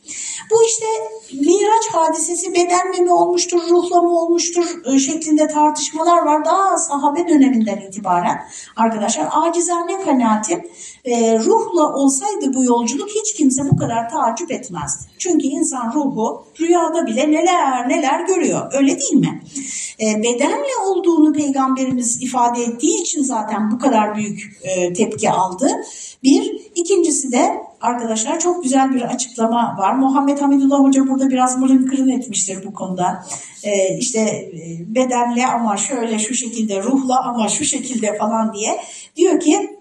Bu işte Miraç hadisesi bedenle mi olmuştur, ruhla mı olmuştur e, şeklinde tartışmalar var. Daha sahabe döneminden itibaren arkadaşlar acizane kanaatim e, ruhla olsaydı bu yolculuk hiç kimse bu kadar taaccüp etmezdi. Çünkü insan ruhu rüyada bile neler neler görüyor öyle değil mi? E, bedenle olduğunu peygamberimiz ifade ettiği için zaten bu kadar büyük e, tepki aldı. Bir, ikincisi de arkadaşlar çok güzel bir açıklama var. Muhammed Hamidullah Hoca burada biraz mırın kırın etmiştir bu konuda. Ee, işte e, bedenle ama şöyle şu şekilde, ruhla ama şu şekilde falan diye. Diyor ki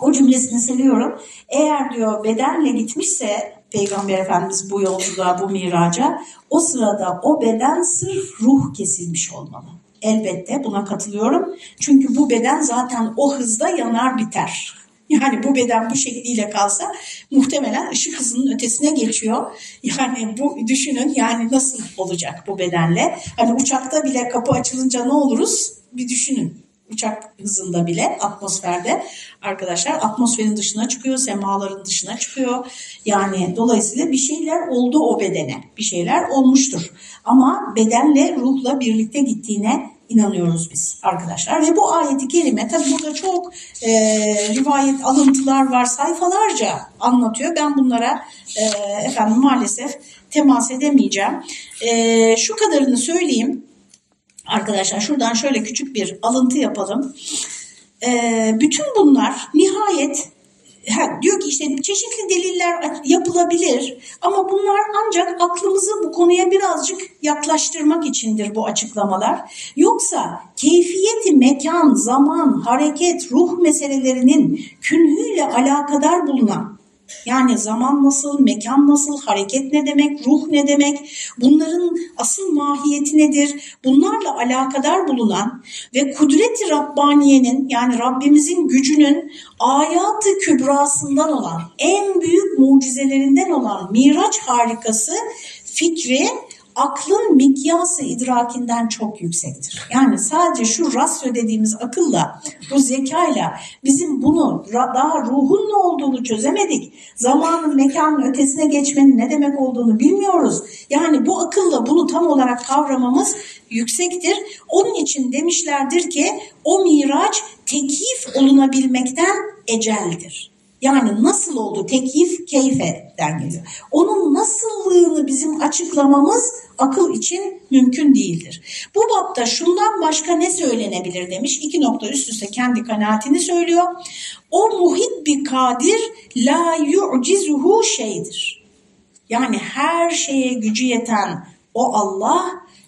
o cümlesini seviyorum. Eğer diyor bedenle gitmişse Peygamber Efendimiz bu yolculuğa, bu miraca o sırada o beden sırf ruh kesilmiş olmalı. Elbette buna katılıyorum. Çünkü bu beden zaten o hızda yanar biter. Yani bu beden bu şekliyle kalsa muhtemelen ışık hızının ötesine geçiyor. Yani bu düşünün yani nasıl olacak bu bedenle? Hani uçakta bile kapı açılınca ne oluruz? Bir düşünün. Uçak hızında bile atmosferde arkadaşlar atmosferin dışına çıkıyor, semaların dışına çıkıyor. Yani dolayısıyla bir şeyler oldu o bedene. Bir şeyler olmuştur. Ama bedenle ruhla birlikte gittiğine inanıyoruz biz arkadaşlar. Ve bu ayeti kerime tabi burada çok e, rivayet alıntılar var sayfalarca anlatıyor. Ben bunlara e, efendim maalesef temas edemeyeceğim. E, şu kadarını söyleyeyim arkadaşlar şuradan şöyle küçük bir alıntı yapalım. E, bütün bunlar nihayet ha, diyor ki işte çeşitli deliller yapılabilir ama bunlar ancak aklımızı bu konuya birazcık yaklaştırmak içindir bu açıklamalar. Yoksa keyfiyeti mekan, zaman, hareket, ruh meselelerinin künhüyle alakadar bulunan yani zaman nasıl, mekan nasıl, hareket ne demek, ruh ne demek, bunların asıl mahiyeti nedir? Bunlarla alakadar bulunan ve kudreti Rabbaniye'nin yani Rabbimizin gücünün ayatı kübrasından olan, en büyük mucizelerinden olan Miraç harikası fikri aklın mikyası idrakinden çok yüksektir. Yani sadece şu rasyo dediğimiz akılla, bu zekayla bizim bunu daha ruhun ne olduğunu çözemedik. Zamanın, mekanın ötesine geçmenin ne demek olduğunu bilmiyoruz. Yani bu akılla bunu tam olarak kavramamız yüksektir. Onun için demişlerdir ki o miraç tekif olunabilmekten eceldir. Yani nasıl oldu? Tekif keyfeden geliyor. Onun nasıllığını bizim açıklamamız akıl için mümkün değildir. Bu bapta şundan başka ne söylenebilir demiş. İki nokta üst üste kendi kanaatini söylüyor. O muhit bir kadir la yu'cizuhu şeydir. Yani her şeye gücü yeten o Allah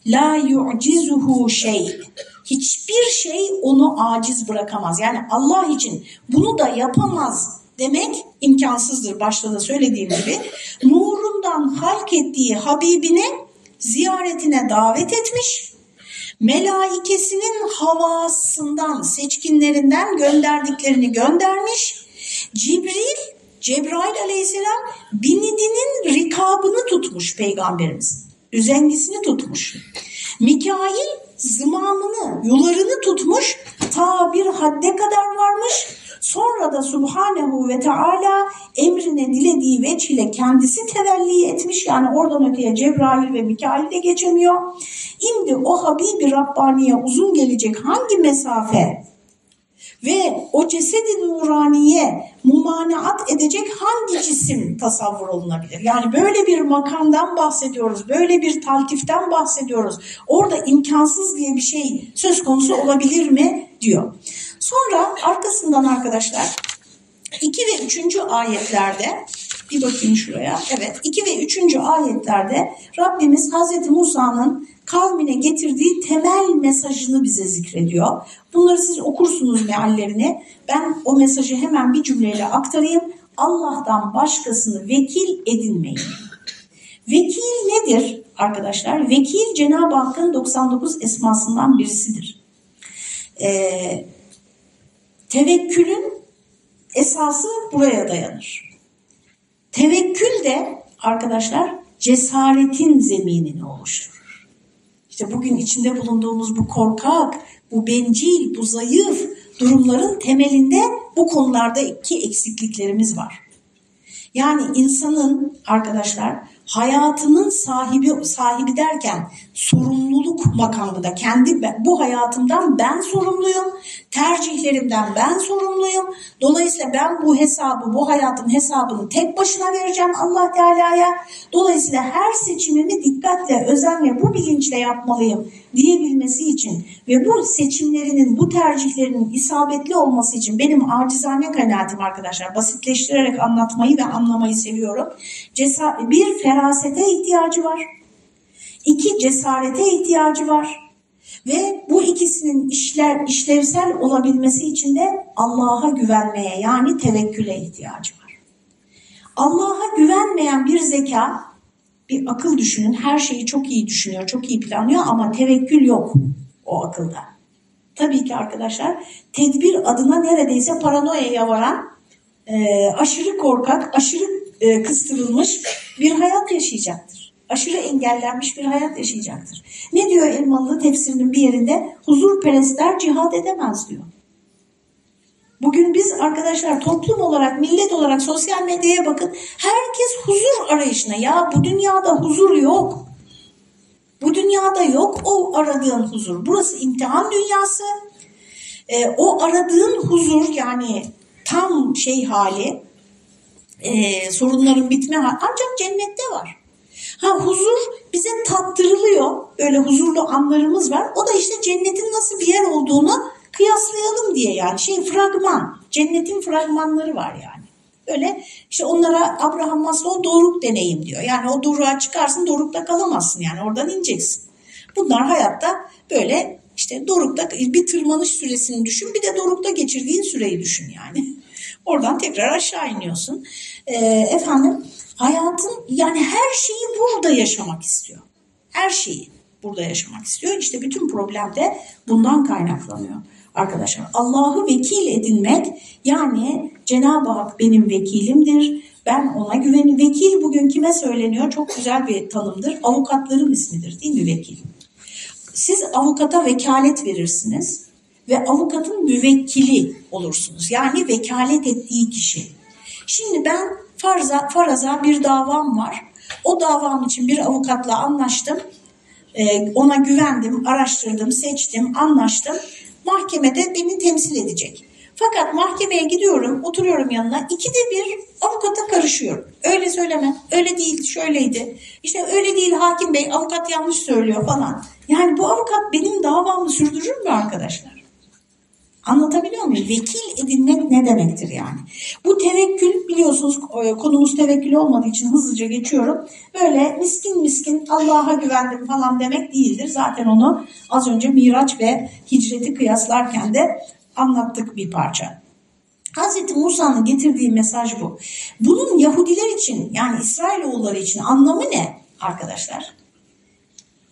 la yu'cizuhu şey. Hiçbir şey onu aciz bırakamaz. Yani Allah için bunu da yapamaz demek imkansızdır başta da söylediğim gibi. Nurundan halk ettiği Habibine ziyaretine davet etmiş. Melaikesinin havasından, seçkinlerinden gönderdiklerini göndermiş. Cibril, Cebrail aleyhisselam binidinin rikabını tutmuş peygamberimiz. Üzengisini tutmuş. Mikail zımamını, yularını tutmuş ta bir hadde kadar varmış. Sonra da Subhanehu ve Teala emrine dilediği veç ile kendisi tevelli etmiş. Yani oradan öteye Cebrail ve Mikail de geçemiyor. Şimdi o Habibi Rabbani'ye uzun gelecek hangi mesafe ve o cesedi nuraniye mumanaat edecek hangi cisim tasavvur olunabilir? Yani böyle bir makamdan bahsediyoruz, böyle bir taltiften bahsediyoruz. Orada imkansız diye bir şey söz konusu olabilir mi diyor. Sonra arkasından arkadaşlar 2 ve 3. ayetlerde bir bakayım şuraya. Evet 2 ve 3. ayetlerde Rabbimiz Hazreti Musa'nın kavmine getirdiği temel mesajını bize zikrediyor. Bunları siz okursunuz meallerini. Ben o mesajı hemen bir cümleyle aktarayım. Allah'tan başkasını vekil edinmeyin. Vekil nedir arkadaşlar? Vekil Cenab-ı Hakk'ın 99 esmasından birisidir. Ee, tevekkülün esası buraya dayanır. Tevekkül de arkadaşlar cesaretin zeminini oluşturur. İşte bugün içinde bulunduğumuz bu korkak, bu bencil, bu zayıf durumların temelinde bu konularda iki eksikliklerimiz var. Yani insanın arkadaşlar hayatının sahibi sahibi derken sorumluluk makamında kendi bu hayatımdan ben sorumluyum. Tercihlerimden ben sorumluyum. Dolayısıyla ben bu hesabı, bu hayatın hesabını tek başına vereceğim Allah Teala'ya. Dolayısıyla her seçimimi dikkatle, özenle, bu bilinçle yapmalıyım diyebilmesi için ve bu seçimlerinin, bu tercihlerinin isabetli olması için benim acizane kanaatim arkadaşlar, basitleştirerek anlatmayı ve anlamayı seviyorum. Cesar bir ferasete ihtiyacı var. İki cesarete ihtiyacı var. Ve bu ikisinin işler işlevsel olabilmesi için de Allah'a güvenmeye yani tevekküle ihtiyacı var. Allah'a güvenmeyen bir zeka, bir akıl düşünün her şeyi çok iyi düşünüyor, çok iyi planlıyor ama tevekkül yok o akılda. Tabii ki arkadaşlar tedbir adına neredeyse paranoyaya varan e, aşırı korkak, aşırı e, kıstırılmış bir hayat yaşayacaktır. Aşırı engellenmiş bir hayat yaşayacaktır. Ne diyor Elmalı tefsirinin bir yerinde? Huzurperestler cihad edemez diyor. Bugün biz arkadaşlar toplum olarak, millet olarak sosyal medyaya bakın. Herkes huzur arayışına. Ya bu dünyada huzur yok. Bu dünyada yok o aradığın huzur. Burası imtihan dünyası. E, o aradığın huzur yani tam şey hali, e, sorunların bitme hali ancak cennette var. Ha huzur bize tattırılıyor. Böyle huzurlu anlarımız var. O da işte cennetin nasıl bir yer olduğunu kıyaslayalım diye yani şey fragman. Cennetin fragmanları var yani. Öyle işte onlara Abraham Maslow doruk deneyim diyor. Yani o doruğa çıkarsın dorukta kalamazsın yani oradan ineceksin. Bunlar hayatta böyle işte dorukta bir tırmanış süresini düşün bir de dorukta geçirdiğin süreyi düşün yani. Oradan tekrar aşağı iniyorsun. Ee, efendim hayatın yani her şeyi burada yaşamak istiyor. Her şeyi burada yaşamak istiyor. İşte bütün problem de bundan kaynaklanıyor arkadaşlar. Allah'ı vekil edinmek yani Cenab-ı Hak benim vekilimdir. Ben ona güvenim. Vekil bugün kime söyleniyor? Çok güzel bir tanımdır. Avukatların ismidir değil mi vekil? Siz avukata vekalet verirsiniz ve avukatın müvekkili olursunuz. Yani vekalet ettiği kişi. Şimdi ben farza, faraza bir davam var. O davam için bir avukatla anlaştım. Ee, ona güvendim, araştırdım, seçtim, anlaştım mahkemede beni temsil edecek. Fakat mahkemeye gidiyorum, oturuyorum yanına. İkide bir avukata karışıyorum. Öyle söyleme, öyle değil, şöyleydi. İşte öyle değil hakim bey, avukat yanlış söylüyor falan. Yani bu avukat benim davamı sürdürür mü arkadaşlar? Anlatabiliyor muyum? Vekil edinmek ne demektir yani? Bu tevekkül biliyorsunuz e, konumuz tevekkül olmadığı için hızlıca geçiyorum. Böyle miskin miskin Allah'a güvendim falan demek değildir. Zaten onu az önce Miraç ve Hicret'i kıyaslarken de anlattık bir parça. Hz. Musa'nın getirdiği mesaj bu. Bunun Yahudiler için yani İsrailoğulları için anlamı ne arkadaşlar?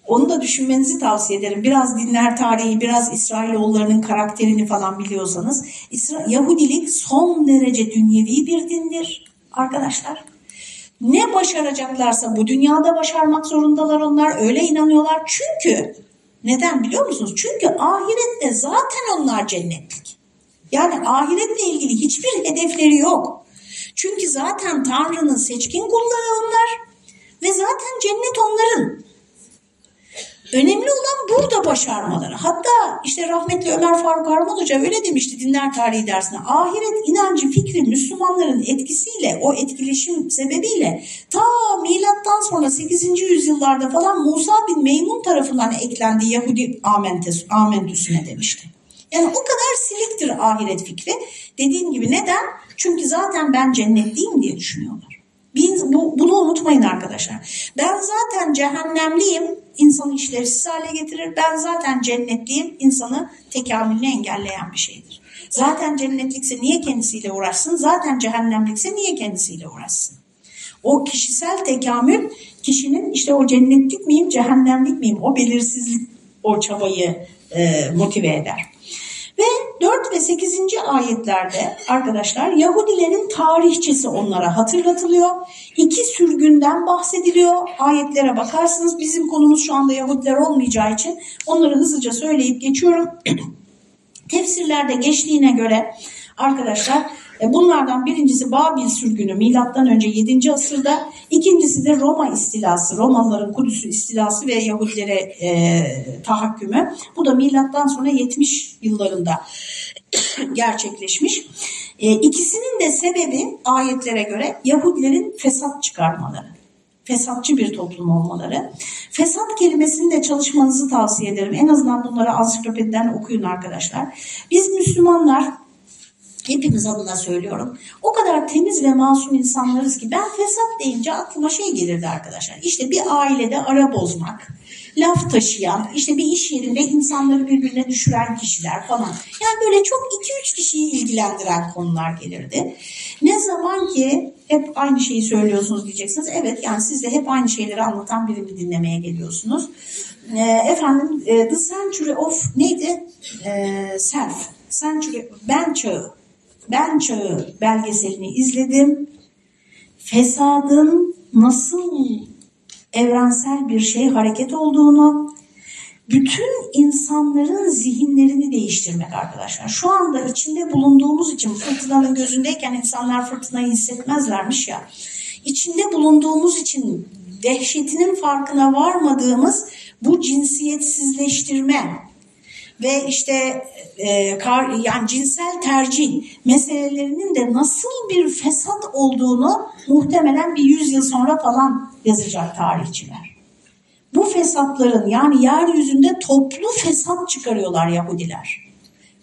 Onu da düşünmenizi tavsiye ederim. Biraz dinler tarihi, biraz İsrailoğullarının karakterini falan biliyorsanız. İsra Yahudilik son derece dünyevi bir dindir arkadaşlar. Ne başaracaklarsa bu dünyada başarmak zorundalar onlar. Öyle inanıyorlar. Çünkü Neden biliyor musunuz? Çünkü ahirette zaten onlar cennetlik. Yani ahiretle ilgili hiçbir hedefleri yok. Çünkü zaten Tanrı'nın seçkin kulları onlar ve zaten cennet onların. Önemli olan burada başarmaları. Hatta işte rahmetli Ömer Faruk Arman Hoca öyle demişti dinler tarihi dersinde. Ahiret inancı fikri Müslümanların etkisiyle, o etkileşim sebebiyle ta milattan sonra 8. yüzyıllarda falan Musa bin Meymun tarafından eklendi Yahudi amentüsüne demişti. Yani o kadar siliktir ahiret fikri. Dediğim gibi neden? Çünkü zaten ben cennetliyim diye düşünüyorlar. Bu, bunu unutmayın arkadaşlar. Ben zaten cehennemliyim, insanı işlevsiz hale getirir. Ben zaten cennetliyim, insanı tekamülünü engelleyen bir şeydir. Zaten cennetlikse niye kendisiyle uğraşsın? Zaten cehennemlikse niye kendisiyle uğraşsın? O kişisel tekamül kişinin işte o cennetlik miyim, cehennemlik miyim o belirsizlik o çabayı e, motive eder. Ve 4 ve 8. ayetlerde arkadaşlar Yahudilerin tarihçesi onlara hatırlatılıyor. İki sürgünden bahsediliyor. Ayetlere bakarsınız bizim konumuz şu anda Yahudiler olmayacağı için onları hızlıca söyleyip geçiyorum. Tefsirlerde geçtiğine göre arkadaşlar bunlardan birincisi Babil sürgünü milattan önce 7. asırda, ikincisi de Roma istilası, Romalıların Kudüs'ü istilası ve Yahudilere e, tahakkümü. Bu da milattan sonra 70 yıllarında gerçekleşmiş. E, ikisinin de sebebi ayetlere göre Yahudilerin fesat çıkarmaları fesatçı bir toplum olmaları. Fesat kelimesini de çalışmanızı tavsiye ederim. En azından bunları ansiklopediden okuyun arkadaşlar. Biz Müslümanlar hepimiz adına söylüyorum. O kadar temiz ve masum insanlarız ki ben fesat deyince aklıma şey gelirdi arkadaşlar. İşte bir ailede ara bozmak, laf taşıyan, işte bir iş yerinde insanları birbirine düşüren kişiler falan. Yani böyle çok iki üç kişiyi ilgilendiren konular gelirdi. Ne zaman ki hep aynı şeyi söylüyorsunuz diyeceksiniz. Evet yani siz de hep aynı şeyleri anlatan birini dinlemeye geliyorsunuz. E, efendim e, The Century of neydi? E, self. Century, ben çağı ben Çağı belgeselini izledim. Fesadın nasıl evrensel bir şey hareket olduğunu, bütün insanların zihinlerini değiştirmek arkadaşlar. Şu anda içinde bulunduğumuz için fırtınanın gözündeyken insanlar fırtınayı hissetmezlermiş ya. İçinde bulunduğumuz için dehşetinin farkına varmadığımız bu cinsiyetsizleştirme, ve işte e, kar, yani cinsel tercih meselelerinin de nasıl bir fesat olduğunu muhtemelen bir yüzyıl sonra falan yazacak tarihçiler. Bu fesatların yani yeryüzünde toplu fesat çıkarıyorlar Yahudiler.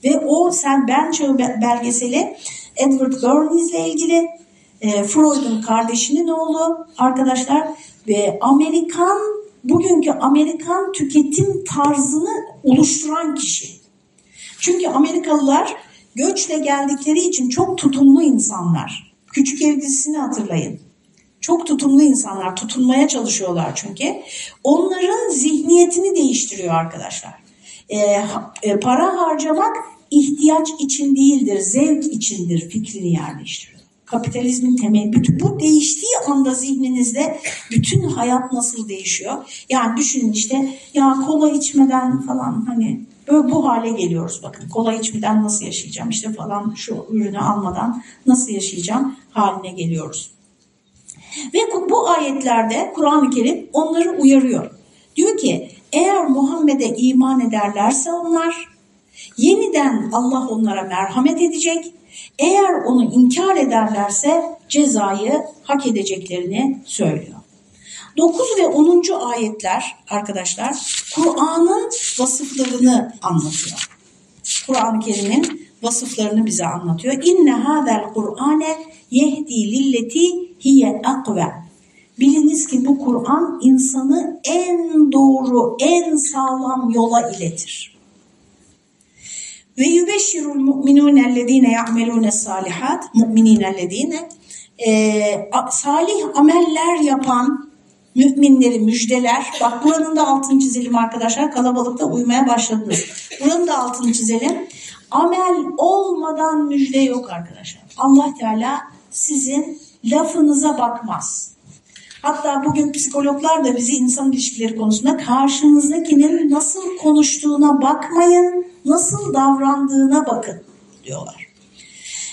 Ve o sen ben çağı belgeseli Edward Bernays ile ilgili e, Freud'un kardeşinin oğlu arkadaşlar ve Amerikan bugünkü Amerikan tüketim tarzını oluşturan kişi. Çünkü Amerikalılar göçle geldikleri için çok tutumlu insanlar. Küçük ev dizisini hatırlayın. Çok tutumlu insanlar, tutunmaya çalışıyorlar çünkü. Onların zihniyetini değiştiriyor arkadaşlar. E, e, para harcamak ihtiyaç için değildir, zevk içindir fikrini yerleştiriyor kapitalizmin temeli. Bütün, bu değiştiği anda zihninizde bütün hayat nasıl değişiyor? Yani düşünün işte ya kola içmeden falan hani böyle bu hale geliyoruz bakın. Kola içmeden nasıl yaşayacağım işte falan şu ürünü almadan nasıl yaşayacağım haline geliyoruz. Ve bu ayetlerde Kur'an-ı Kerim onları uyarıyor. Diyor ki eğer Muhammed'e iman ederlerse onlar yeniden Allah onlara merhamet edecek eğer onu inkar ederlerse cezayı hak edeceklerini söylüyor. 9 ve 10. ayetler arkadaşlar Kur'an'ın vasıflarını anlatıyor. Kur'an-ı Kerim'in vasıflarını bize anlatıyor. İnne hadel Kur'ane yehdi lilleti hiye akve. Biliniz ki bu Kur'an insanı en doğru, en sağlam yola iletir. Ve yübeşşirul mu'minûnellezîne ya'melûne salihat, mu'minînellezîne salih ameller yapan müminleri müjdeler. Bak buranın da altını çizelim arkadaşlar. Kalabalıkta uyumaya başladınız. Buranın da altını çizelim. Amel olmadan müjde yok arkadaşlar. Allah Teala sizin lafınıza bakmaz. Hatta bugün psikologlar da bizi insan ilişkileri konusunda karşınızdakinin nasıl konuştuğuna bakmayın, nasıl davrandığına bakın diyorlar.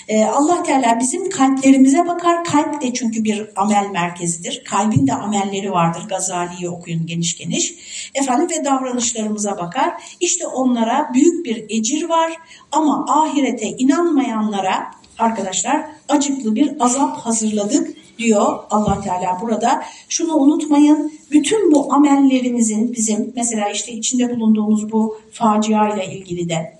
Ee, Allah Teala bizim kalplerimize bakar. Kalp de çünkü bir amel merkezidir. Kalbin de amelleri vardır. Gazali'yi okuyun geniş geniş. Efendim ve davranışlarımıza bakar. İşte onlara büyük bir ecir var. Ama ahirete inanmayanlara arkadaşlar acıklı bir azap hazırladık diyor Allah Teala burada. Şunu unutmayın. Bütün bu amellerimizin bizim mesela işte içinde bulunduğumuz bu facia ile ilgili de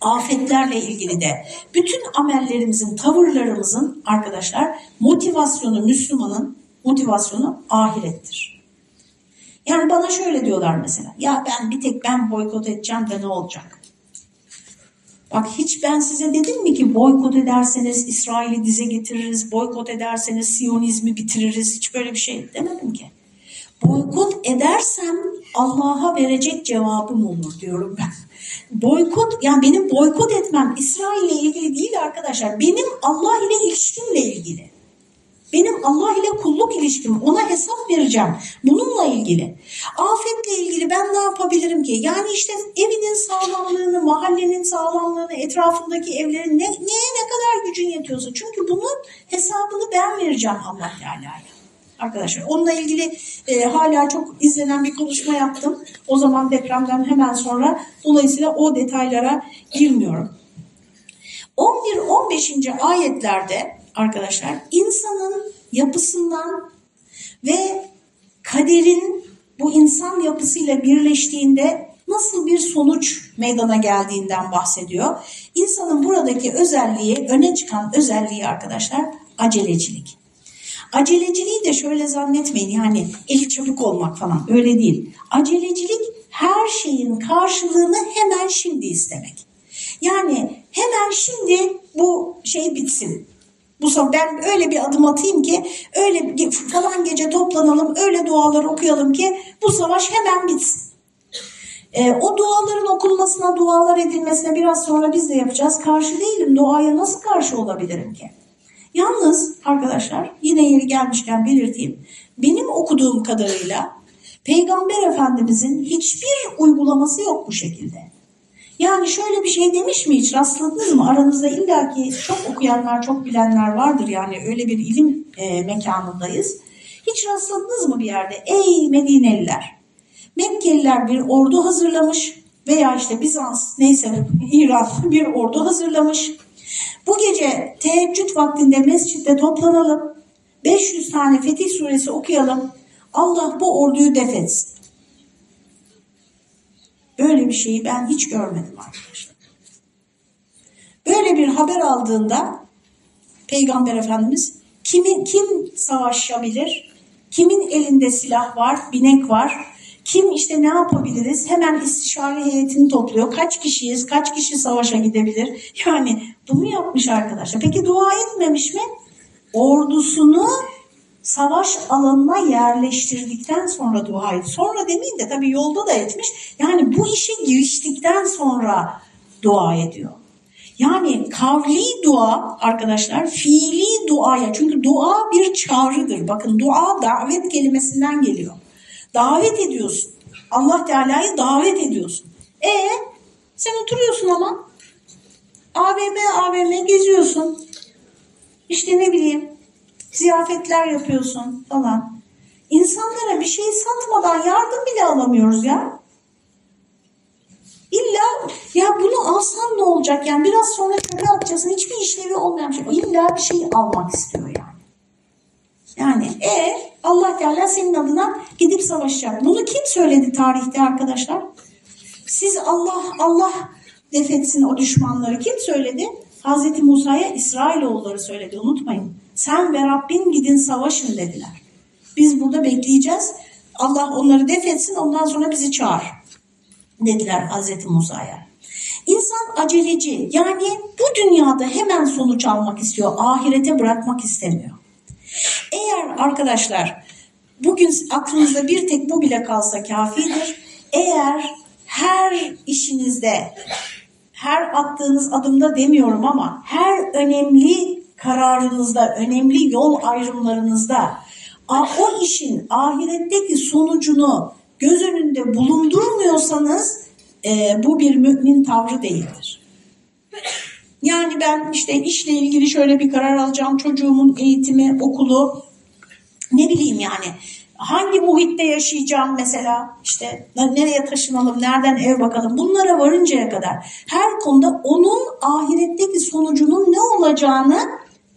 afetlerle ilgili de bütün amellerimizin, tavırlarımızın arkadaşlar motivasyonu Müslümanın motivasyonu ahirettir. Yani bana şöyle diyorlar mesela ya ben bir tek ben boykot edeceğim de ne olacak? Bak hiç ben size dedim mi ki boykot ederseniz İsrail'i dize getiririz, boykot ederseniz Siyonizmi bitiririz, hiç böyle bir şey demedim ki. Boykot edersem Allah'a verecek cevabım olur diyorum ben. Boykot yani benim boykot etmem İsrail ile ilgili değil arkadaşlar. Benim Allah ile ilişkimle ilgili. Benim Allah ile kulluk ilişkim. Ona hesap vereceğim. Bununla ilgili. Afetle ilgili ben ne yapabilirim ki? Yani işte evinin sağlamlığını, mahallenin sağlamlığını, etrafındaki evlerin ne, neye ne kadar gücün yetiyorsa. Çünkü bunun hesabını ben vereceğim Allah Teala'ya. Arkadaşlar onunla ilgili e, hala çok izlenen bir konuşma yaptım. O zaman depremden hemen sonra dolayısıyla o detaylara girmiyorum. 11-15. ayetlerde arkadaşlar insanın yapısından ve kaderin bu insan yapısıyla birleştiğinde nasıl bir sonuç meydana geldiğinden bahsediyor. İnsanın buradaki özelliği, öne çıkan özelliği arkadaşlar acelecilik. Aceleciliği de şöyle zannetmeyin yani eli çabuk olmak falan öyle değil. Acelecilik her şeyin karşılığını hemen şimdi istemek. Yani hemen şimdi bu şey bitsin. Bu ben öyle bir adım atayım ki öyle falan gece toplanalım öyle dualar okuyalım ki bu savaş hemen bitsin. E, o duaların okunmasına, dualar edilmesine biraz sonra biz de yapacağız. Karşı değilim. Duaya nasıl karşı olabilirim ki? Yalnız arkadaşlar yine yeri gelmişken belirteyim. Benim okuduğum kadarıyla Peygamber Efendimizin hiçbir uygulaması yok bu şekilde. Yani şöyle bir şey demiş mi hiç rastladınız mı? Aranızda illaki çok okuyanlar, çok bilenler vardır yani öyle bir ilim e, mekanındayız. Hiç rastladınız mı bir yerde? Ey Medineliler! Mekkeliler bir ordu hazırlamış veya işte Bizans neyse İran bir ordu hazırlamış. Bu gece teheccüd vaktinde mescitte toplanalım. 500 tane Fetih suresi okuyalım. Allah bu orduyu def etsin. Böyle bir şeyi ben hiç görmedim arkadaşlar. Böyle bir haber aldığında Peygamber Efendimiz kimin kim savaşabilir? Kimin elinde silah var, binek var? Kim işte ne yapabiliriz? Hemen istişare heyetini topluyor. Kaç kişiyiz? Kaç kişi savaşa gidebilir? Yani bunu yapmış arkadaşlar. Peki dua etmemiş mi? Ordusunu savaş alanına yerleştirdikten sonra dua et. Sonra demeyin de tabii yolda da etmiş. Yani bu işe giriştikten sonra dua ediyor. Yani kavli dua arkadaşlar fiili duaya çünkü dua bir çağrıdır. Bakın dua davet kelimesinden geliyor. Davet ediyorsun. Allah Teala'yı davet ediyorsun. E sen oturuyorsun ama AVM AVM geziyorsun. İşte ne bileyim ziyafetler yapıyorsun falan. İnsanlara bir şey satmadan yardım bile alamıyoruz ya. İlla ya bunu alsam ne olacak yani biraz sonra çöpe atacaksın hiçbir işlevi olmayan şey. İlla bir şey almak istiyor yani. Yani e Allah Teala senin adına gidip savaşacak. Bunu kim söyledi tarihte arkadaşlar? Siz Allah Allah defetsin o düşmanları kim söyledi? Hazreti Musa'ya İsrailoğulları söyledi unutmayın. Sen ve Rabbin gidin savaşın dediler. Biz burada bekleyeceğiz. Allah onları defetsin ondan sonra bizi çağır dediler Hazreti Musa'ya. İnsan aceleci yani bu dünyada hemen sonuç almak istiyor. Ahirete bırakmak istemiyor. Eğer arkadaşlar bugün aklınızda bir tek bu bile kalsa kafidir. Eğer her işinizde, her attığınız adımda demiyorum ama her önemli kararınızda, önemli yol ayrımlarınızda o işin ahiretteki sonucunu göz önünde bulundurmuyorsanız e, bu bir mümin tavrı değildir. Yani ben işte işle ilgili şöyle bir karar alacağım. Çocuğumun eğitimi, okulu ne bileyim yani hangi muhitte yaşayacağım mesela işte nereye taşınalım, nereden ev bakalım bunlara varıncaya kadar her konuda onun ahiretteki sonucunun ne olacağını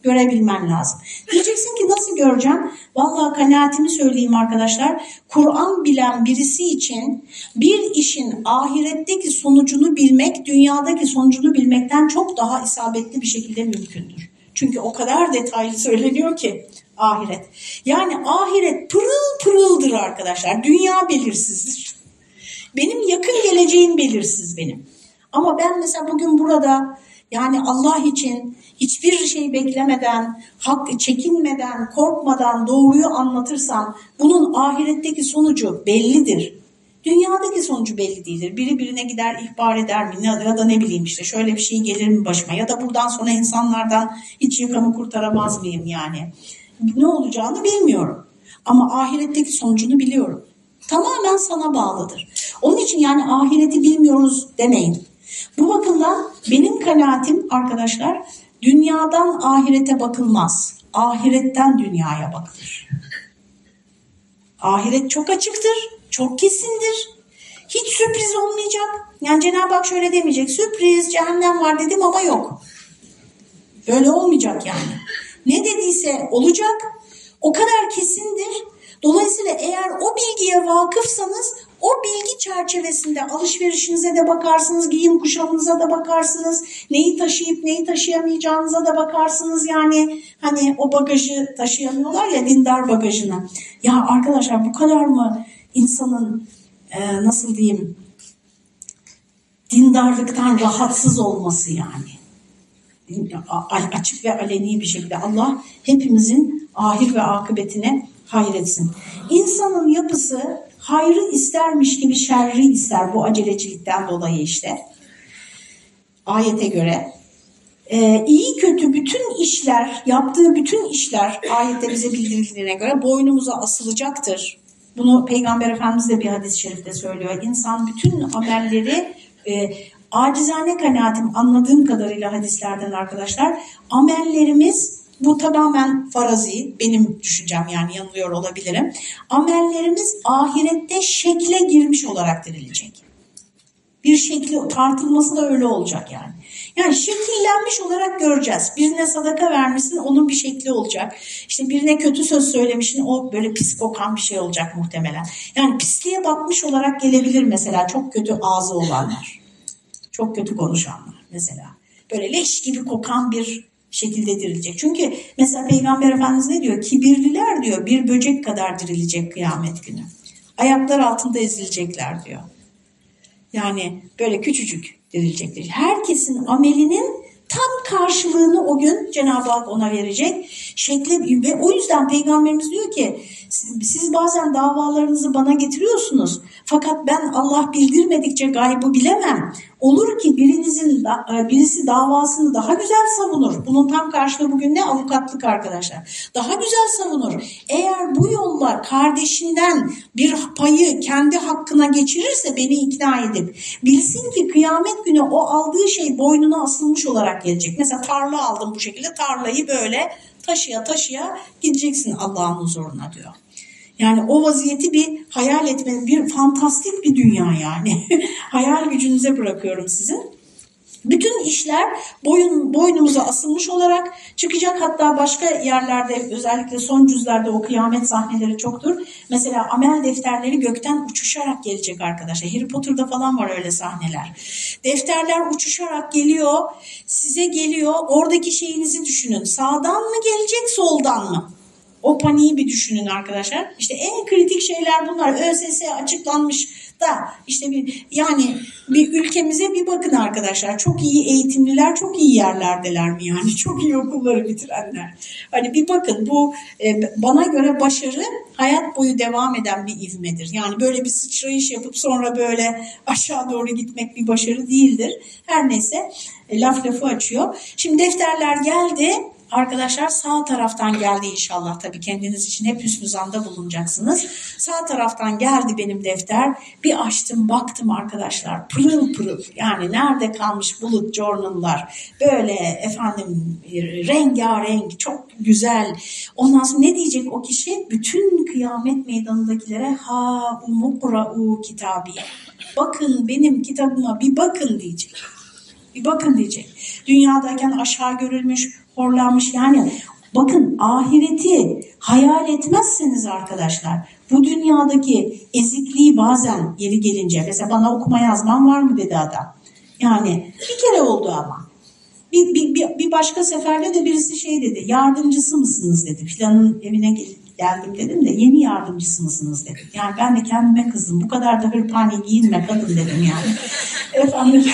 görebilmen lazım. Diyeceksin ki nasıl göreceğim? Vallahi kanaatimi söyleyeyim arkadaşlar. Kur'an bilen birisi için bir işin ahiretteki sonucunu bilmek, dünyadaki sonucunu bilmekten çok daha isabetli bir şekilde mümkündür. Çünkü o kadar detaylı söyleniyor ki ahiret. Yani ahiret pırıl pırıldır arkadaşlar. Dünya belirsizdir. Benim yakın geleceğim belirsiz benim. Ama ben mesela bugün burada yani Allah için hiçbir şey beklemeden, hak çekinmeden, korkmadan doğruyu anlatırsam bunun ahiretteki sonucu bellidir. Dünyadaki sonucu belli değildir. Biri birine gider ihbar eder mi ya da ne bileyim işte şöyle bir şey gelir mi başıma ya da buradan sonra insanlardan hiç yakamı kurtaramaz mıyım yani. Ne olacağını bilmiyorum. Ama ahiretteki sonucunu biliyorum. Tamamen sana bağlıdır. Onun için yani ahireti bilmiyoruz demeyin. Bu bakımdan benim kanaatim arkadaşlar dünyadan ahirete bakılmaz. Ahiretten dünyaya bakılır. Ahiret çok açıktır, çok kesindir. Hiç sürpriz olmayacak. Yani Cenab-ı Hak şöyle demeyecek. Sürpriz, cehennem var dedim ama yok. Böyle olmayacak yani. Ne dediyse olacak. O kadar kesindir. Dolayısıyla eğer o bilgiye vakıfsanız o bilgi çerçevesinde alışverişinize de bakarsınız, giyim kuşamınıza da bakarsınız, neyi taşıyıp neyi taşıyamayacağınıza da bakarsınız. Yani hani o bagajı taşıyamıyorlar ya dindar bagajını. Ya arkadaşlar bu kadar mı insanın e, nasıl diyeyim dindarlıktan rahatsız olması yani? Açık ve aleni bir şekilde Allah hepimizin ahir ve akıbetine hayretsin. İnsanın yapısı hayrı istermiş gibi şerri ister bu acelecilikten dolayı işte. Ayete göre. Ee, iyi kötü bütün işler, yaptığı bütün işler ayette bize bildirildiğine göre boynumuza asılacaktır. Bunu Peygamber Efendimiz de bir hadis-i şerifte söylüyor. İnsan bütün amelleri e, acizane kanaatim anladığım kadarıyla hadislerden arkadaşlar amellerimiz bu tamamen farazi, benim düşüncem yani yanılıyor olabilirim. Amellerimiz ahirette şekle girmiş olarak dirilecek. Bir şekli tartılması da öyle olacak yani. Yani şekillenmiş olarak göreceğiz. Birine sadaka vermişsin onun bir şekli olacak. İşte birine kötü söz söylemişsin o böyle pis kokan bir şey olacak muhtemelen. Yani pisliğe batmış olarak gelebilir mesela çok kötü ağzı olanlar. Çok kötü konuşanlar mesela. Böyle leş gibi kokan bir şekilde dirilecek. Çünkü mesela Peygamber Efendimiz ne diyor? Kibirliler diyor bir böcek kadar dirilecek kıyamet günü. Ayaklar altında ezilecekler diyor. Yani böyle küçücük dirilecekler. Herkesin amelinin tam karşılığını o gün Cenab-ı Hak ona verecek. Şekli ve o yüzden Peygamberimiz diyor ki siz bazen davalarınızı bana getiriyorsunuz. Fakat ben Allah bildirmedikçe gaybı bilemem. Olur ki birinizin birisi davasını daha güzel savunur. Bunun tam karşılığı bugün ne? Avukatlık arkadaşlar. Daha güzel savunur. Eğer bu yolla kardeşinden bir payı kendi hakkına geçirirse beni ikna edip bilsin ki kıyamet günü o aldığı şey boynuna asılmış olarak gelecek. Mesela tarla aldım bu şekilde tarlayı böyle taşıya taşıya gideceksin Allah'ın huzuruna diyor. Yani o vaziyeti bir hayal etmenin, bir fantastik bir dünya yani. hayal gücünüze bırakıyorum sizin. Bütün işler boyun, boynumuza asılmış olarak çıkacak. Hatta başka yerlerde özellikle son cüzlerde o kıyamet sahneleri çoktur. Mesela amel defterleri gökten uçuşarak gelecek arkadaşlar. Harry Potter'da falan var öyle sahneler. Defterler uçuşarak geliyor, size geliyor. Oradaki şeyinizi düşünün. Sağdan mı gelecek, soldan mı? O paniği bir düşünün arkadaşlar. İşte en kritik şeyler bunlar. ÖSS açıklanmış da işte bir yani bir ülkemize bir bakın arkadaşlar. Çok iyi eğitimliler, çok iyi yerlerdeler mi yani? Çok iyi okulları bitirenler. Hani bir bakın bu e, bana göre başarı hayat boyu devam eden bir ivmedir. Yani böyle bir sıçrayış yapıp sonra böyle aşağı doğru gitmek bir başarı değildir. Her neyse e, laf lafı açıyor. Şimdi defterler geldi arkadaşlar sağ taraftan geldi inşallah tabii kendiniz için hep hüsnü zanda bulunacaksınız. Sağ taraftan geldi benim defter. Bir açtım baktım arkadaşlar pırıl pırıl yani nerede kalmış bulut journal'lar böyle efendim rengarenk çok güzel. Ondan sonra ne diyecek o kişi? Bütün kıyamet meydanındakilere ha umukra'u kitabiye. Bakın benim kitabıma bir bakın diyecek. Bir bakın diyecek. Dünyadayken aşağı görülmüş, horlanmış yani bakın ahireti hayal etmezseniz arkadaşlar bu dünyadaki ezikliği bazen yeri gelince mesela bana okuma yazmam var mı dedi adam. Yani bir kere oldu ama. Bir, bir, bir, bir başka seferde de birisi şey dedi yardımcısı mısınız dedi filanın evine geldim dedim de yeni yardımcısı mısınız dedi. Yani ben de kendime kızdım bu kadar da hırpani giyinme kadın dedim yani. Efendim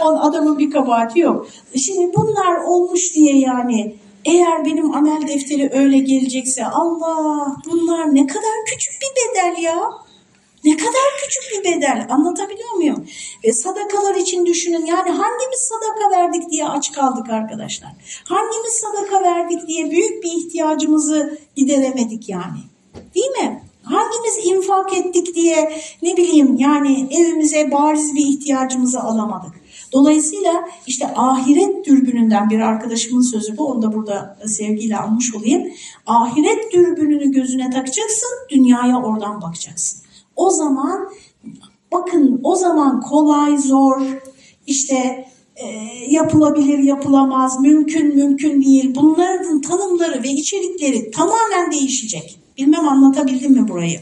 On adamın bir kabahati yok. Şimdi bunlar olmuş diye yani eğer benim amel defteri öyle gelecekse Allah bunlar ne kadar küçük bir bedel ya. Ne kadar küçük bir bedel anlatabiliyor muyum? Ve sadakalar için düşünün yani hangimiz sadaka verdik diye aç kaldık arkadaşlar. Hangimiz sadaka verdik diye büyük bir ihtiyacımızı gideremedik yani. Değil mi? Hangimiz infak ettik diye ne bileyim yani evimize bariz bir ihtiyacımızı alamadık. Dolayısıyla işte ahiret dürbününden bir arkadaşımın sözü bu. Onu da burada sevgiyle almış olayım. Ahiret dürbününü gözüne takacaksın, dünyaya oradan bakacaksın. O zaman bakın o zaman kolay, zor, işte e, yapılabilir, yapılamaz, mümkün, mümkün değil. Bunların tanımları ve içerikleri tamamen değişecek. Bilmem anlatabildim mi burayı?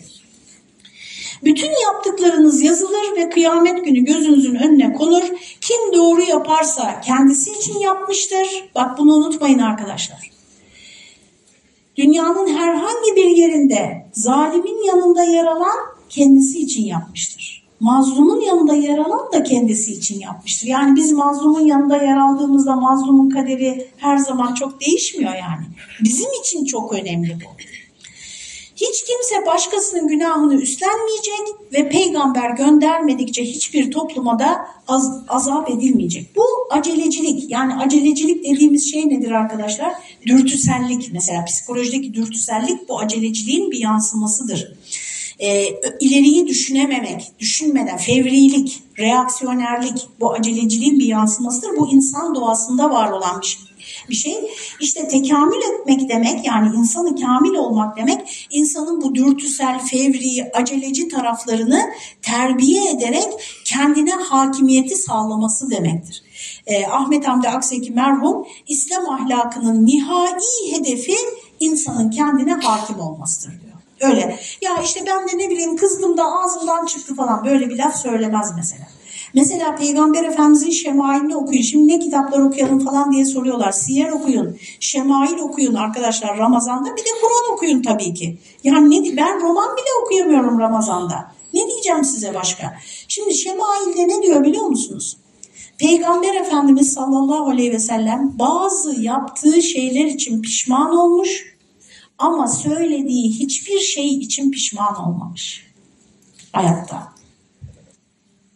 Bütün yaptıklarınız yazılır ve kıyamet günü gözünüzün önüne konur. Kim doğru yaparsa kendisi için yapmıştır. Bak bunu unutmayın arkadaşlar. Dünyanın herhangi bir yerinde zalimin yanında yer alan kendisi için yapmıştır. Mazlumun yanında yer alan da kendisi için yapmıştır. Yani biz mazlumun yanında yer aldığımızda mazlumun kaderi her zaman çok değişmiyor yani. Bizim için çok önemli bu. Hiç kimse başkasının günahını üstlenmeyecek ve peygamber göndermedikçe hiçbir topluma da az, azap edilmeyecek. Bu acelecilik yani acelecilik dediğimiz şey nedir arkadaşlar? Dürtüsellik mesela psikolojideki dürtüsellik bu aceleciliğin bir yansımasıdır. E, ileriyi düşünememek, düşünmeden fevrilik, reaksiyonerlik bu aceleciliğin bir yansımasıdır. Bu insan doğasında var olan bir şey bir şey. İşte tekamül etmek demek yani insanı kamil olmak demek insanın bu dürtüsel, fevri, aceleci taraflarını terbiye ederek kendine hakimiyeti sağlaması demektir. Eh, Ahmet Hamdi Akseki merhum İslam ahlakının nihai hedefi insanın kendine hakim olmasıdır diyor. Öyle. Ya işte ben de ne bileyim kızdım da ağzımdan çıktı falan böyle bir laf söylemez mesela. Mesela Peygamber Efendimizin şemailini okuyun. Şimdi ne kitaplar okuyalım falan diye soruyorlar. Siyer okuyun, şemail okuyun arkadaşlar Ramazan'da. Bir de Kur'an okuyun tabii ki. Yani ne, ben roman bile okuyamıyorum Ramazan'da. Ne diyeceğim size başka? Şimdi şemailde ne diyor biliyor musunuz? Peygamber Efendimiz sallallahu aleyhi ve sellem bazı yaptığı şeyler için pişman olmuş ama söylediği hiçbir şey için pişman olmamış hayatta.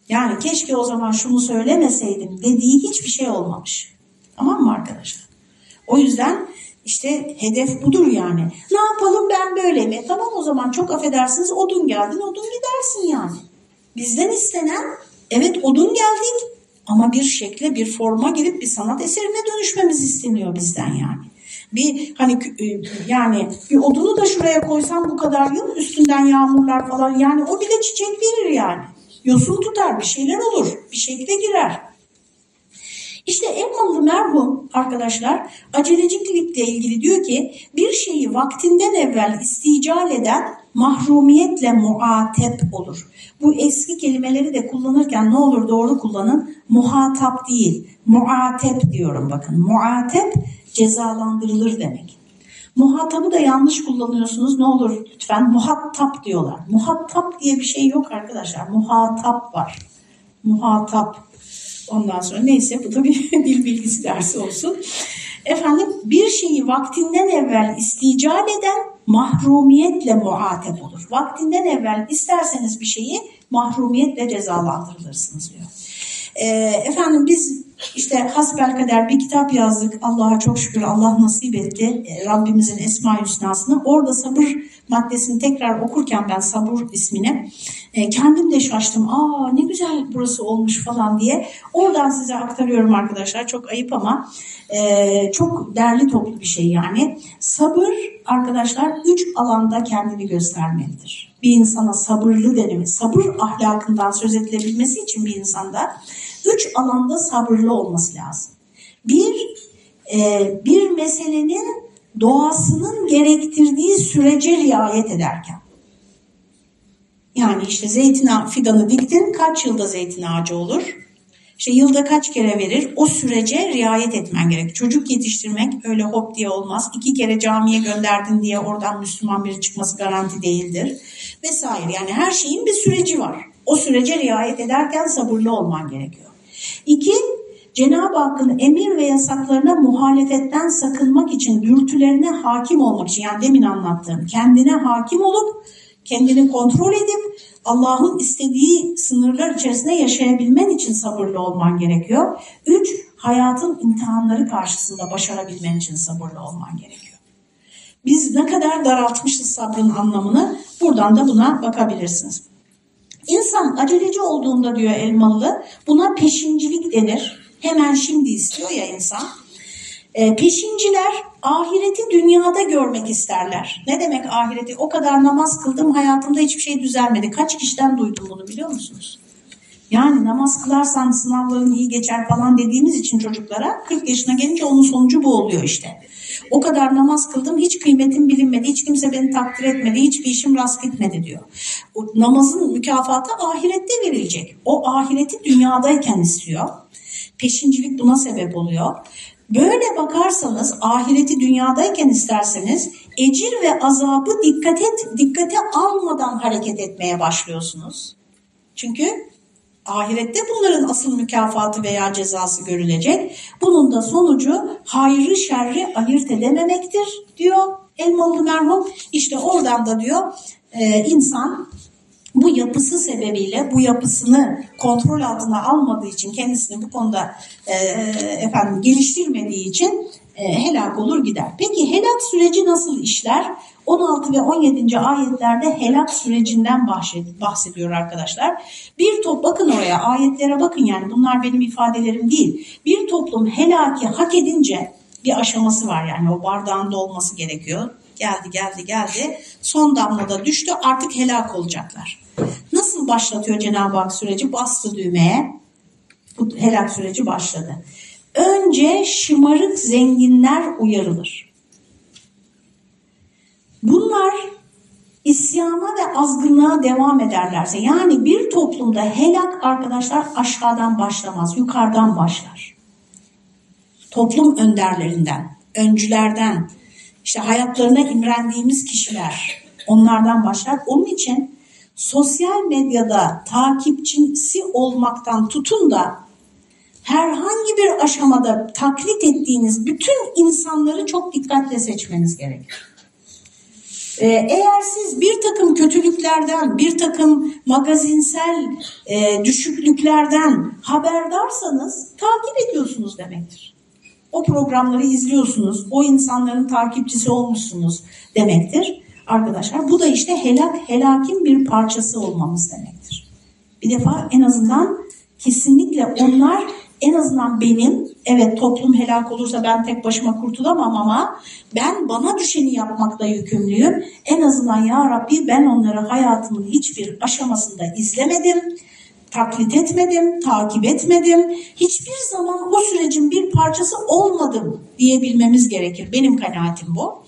Yani keşke o zaman şunu söylemeseydim dediği hiçbir şey olmamış. Tamam mı arkadaşlar? O yüzden işte hedef budur yani. Ne yapalım ben böyle mi? Tamam o zaman çok affedersiniz odun geldin odun gidersin yani. Bizden istenen evet odun geldik ama bir şekle bir forma girip bir sanat eserine dönüşmemiz isteniyor bizden yani. Bir hani e, yani bir odunu da şuraya koysam bu kadar yıl üstünden yağmurlar falan yani o bile çiçek verir yani. Yosun tutar bir şeyler olur. Bir şekle girer. İşte Emmalı merhum arkadaşlar aceleciklikle ilgili diyor ki bir şeyi vaktinden evvel istical eden mahrumiyetle muatep olur. Bu eski kelimeleri de kullanırken ne olur doğru kullanın. Muhatap değil, muatep diyorum bakın. Muatep cezalandırılır demek. Muhatabı da yanlış kullanıyorsunuz. Ne olur lütfen muhatap diyorlar. Muhatap diye bir şey yok arkadaşlar. Muhatap var. Muhatap. Ondan sonra neyse bu da bir dil bilgisi dersi olsun. Efendim bir şeyi vaktinden evvel istical eden mahrumiyetle muhatep olur. Vaktinden evvel isterseniz bir şeyi mahrumiyetle cezalandırılırsınız diyor. Ee, efendim biz İşte hasbelkader bir kitap yazdık. Allah'a çok şükür Allah nasip etti. E, Rabbimizin Esma Hüsna'sını. Orada sabır maddesini tekrar okurken ben sabır ismini e, kendim de şaştım. Aa ne güzel burası olmuş falan diye. Oradan size aktarıyorum arkadaşlar. Çok ayıp ama e, çok derli toplu bir şey yani. Sabır arkadaşlar üç alanda kendini göstermelidir. Bir insana sabırlı denimi, sabır ahlakından söz edilebilmesi için bir insanda üç alanda sabırlı olması lazım. Bir, e, bir meselenin doğasının gerektirdiği sürece riayet ederken. Yani işte zeytin fidanı diktin kaç yılda zeytin ağacı olur? İşte yılda kaç kere verir? O sürece riayet etmen gerek. Çocuk yetiştirmek öyle hop diye olmaz. İki kere camiye gönderdin diye oradan Müslüman biri çıkması garanti değildir. Vesaire. Yani her şeyin bir süreci var. O sürece riayet ederken sabırlı olman gerekiyor. İki, Cenab-ı Hakk'ın emir ve yasaklarına muhalefetten sakınmak için, dürtülerine hakim olmak için, yani demin anlattığım, kendine hakim olup, kendini kontrol edip, Allah'ın istediği sınırlar içerisinde yaşayabilmen için sabırlı olman gerekiyor. Üç, hayatın imtihanları karşısında başarabilmen için sabırlı olman gerekiyor. Biz ne kadar daraltmışız sabrın anlamını buradan da buna bakabilirsiniz. İnsan aceleci olduğunda diyor Elmalı buna peşincilik denir. Hemen şimdi istiyor ya insan. E, peşinciler ahireti dünyada görmek isterler. Ne demek ahireti? O kadar namaz kıldım hayatımda hiçbir şey düzelmedi. Kaç kişiden duydum bunu biliyor musunuz? Yani namaz kılarsan sınavların iyi geçer falan dediğimiz için çocuklara 40 yaşına gelince onun sonucu bu oluyor işte. O kadar namaz kıldım hiç kıymetim bilinmedi, hiç kimse beni takdir etmedi, hiçbir işim rast gitmedi diyor. O namazın mükafatı ahirette verilecek. O ahireti dünyadayken istiyor. Peşincilik buna sebep oluyor. Böyle bakarsanız ahireti dünyadayken isterseniz ecir ve azabı dikkat et, dikkate almadan hareket etmeye başlıyorsunuz. Çünkü ahirette bunların asıl mükafatı veya cezası görülecek. Bunun da sonucu hayrı şerri ayırt edememektir diyor Elmalı merhum. İşte oradan da diyor e, insan bu yapısı sebebiyle bu yapısını kontrol altına almadığı için kendisini bu konuda e, efendim geliştirmediği için e, helak olur gider. Peki helak süreci nasıl işler? 16 ve 17. ayetlerde helak sürecinden bahsediyor arkadaşlar. Bir top bakın oraya ayetlere bakın yani bunlar benim ifadelerim değil. Bir toplum helaki hak edince bir aşaması var yani o bardağın dolması gerekiyor. Geldi geldi geldi son damlada düştü artık helak olacaklar. Nasıl başlatıyor Cenab-ı Hak süreci? Bastı düğmeye. Bu helak süreci başladı. Önce şımarık zenginler uyarılır. Bunlar isyana ve azgınlığa devam ederlerse yani bir toplumda helak arkadaşlar aşağıdan başlamaz, yukarıdan başlar. Toplum önderlerinden, öncülerden, işte hayatlarına imrendiğimiz kişiler onlardan başlar. Onun için sosyal medyada takipçisi olmaktan tutun da herhangi bir aşamada taklit ettiğiniz bütün insanları çok dikkatle seçmeniz gerekir. Ee, eğer siz bir takım kötülüklerden, bir takım magazinsel e, düşüklüklerden haberdarsanız takip ediyorsunuz demektir. O programları izliyorsunuz, o insanların takipçisi olmuşsunuz demektir arkadaşlar. Bu da işte helak, helakin bir parçası olmamız demektir. Bir defa en azından kesinlikle onlar en azından benim, evet toplum helak olursa ben tek başıma kurtulamam ama ben bana düşeni yapmakla yükümlüyüm. En azından ya Rabbi ben onları hayatımın hiçbir aşamasında izlemedim taklit etmedim, takip etmedim. Hiçbir zaman o sürecin bir parçası olmadım diyebilmemiz gerekir. Benim kanaatim bu.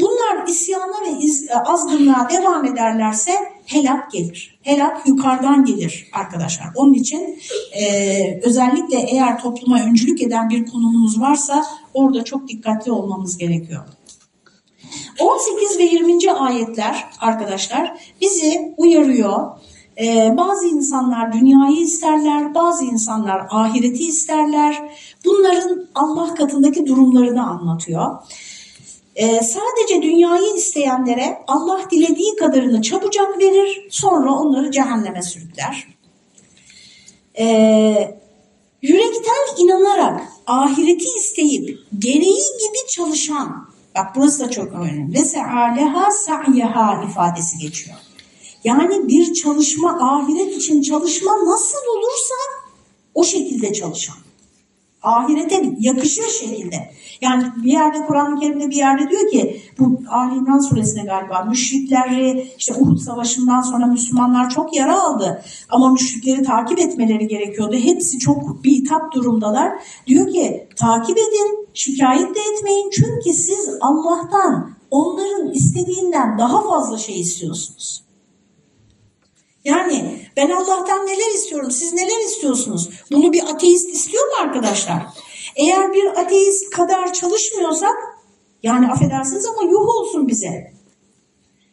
Bunlar isyana ve e, azgınlığa devam ederlerse helak gelir. Helak yukarıdan gelir arkadaşlar. Onun için e, özellikle eğer topluma öncülük eden bir konumunuz varsa orada çok dikkatli olmamız gerekiyor. 18 ve 20. ayetler arkadaşlar bizi uyarıyor ee, bazı insanlar dünyayı isterler, bazı insanlar ahireti isterler. Bunların Allah katındaki durumlarını anlatıyor. Ee, sadece dünyayı isteyenlere Allah dilediği kadarını çabucak verir, sonra onları cehenneme sürükler. Ee, yürekten inanarak ahireti isteyip gereği gibi çalışan bak burası da çok önemli ve se'aleha sa'yeha ifadesi geçiyor. Yani bir çalışma ahiret için çalışma nasıl olursa o şekilde çalışan. Ahirete yakışır şekilde. Yani bir yerde Kur'an-ı Kerim'de bir yerde diyor ki bu Ali İmran suresinde galiba müşrikleri işte Uhud Savaşı'ndan sonra Müslümanlar çok yara aldı ama müşrikleri takip etmeleri gerekiyordu. Hepsi çok bitap durumdalar. Diyor ki takip edin, şikayet de etmeyin çünkü siz Allah'tan onların istediğinden daha fazla şey istiyorsunuz. Yani ben Allah'tan neler istiyorum, siz neler istiyorsunuz? Bunu bir ateist istiyor mu arkadaşlar? Eğer bir ateist kadar çalışmıyorsak, yani affedersiniz ama yuh olsun bize.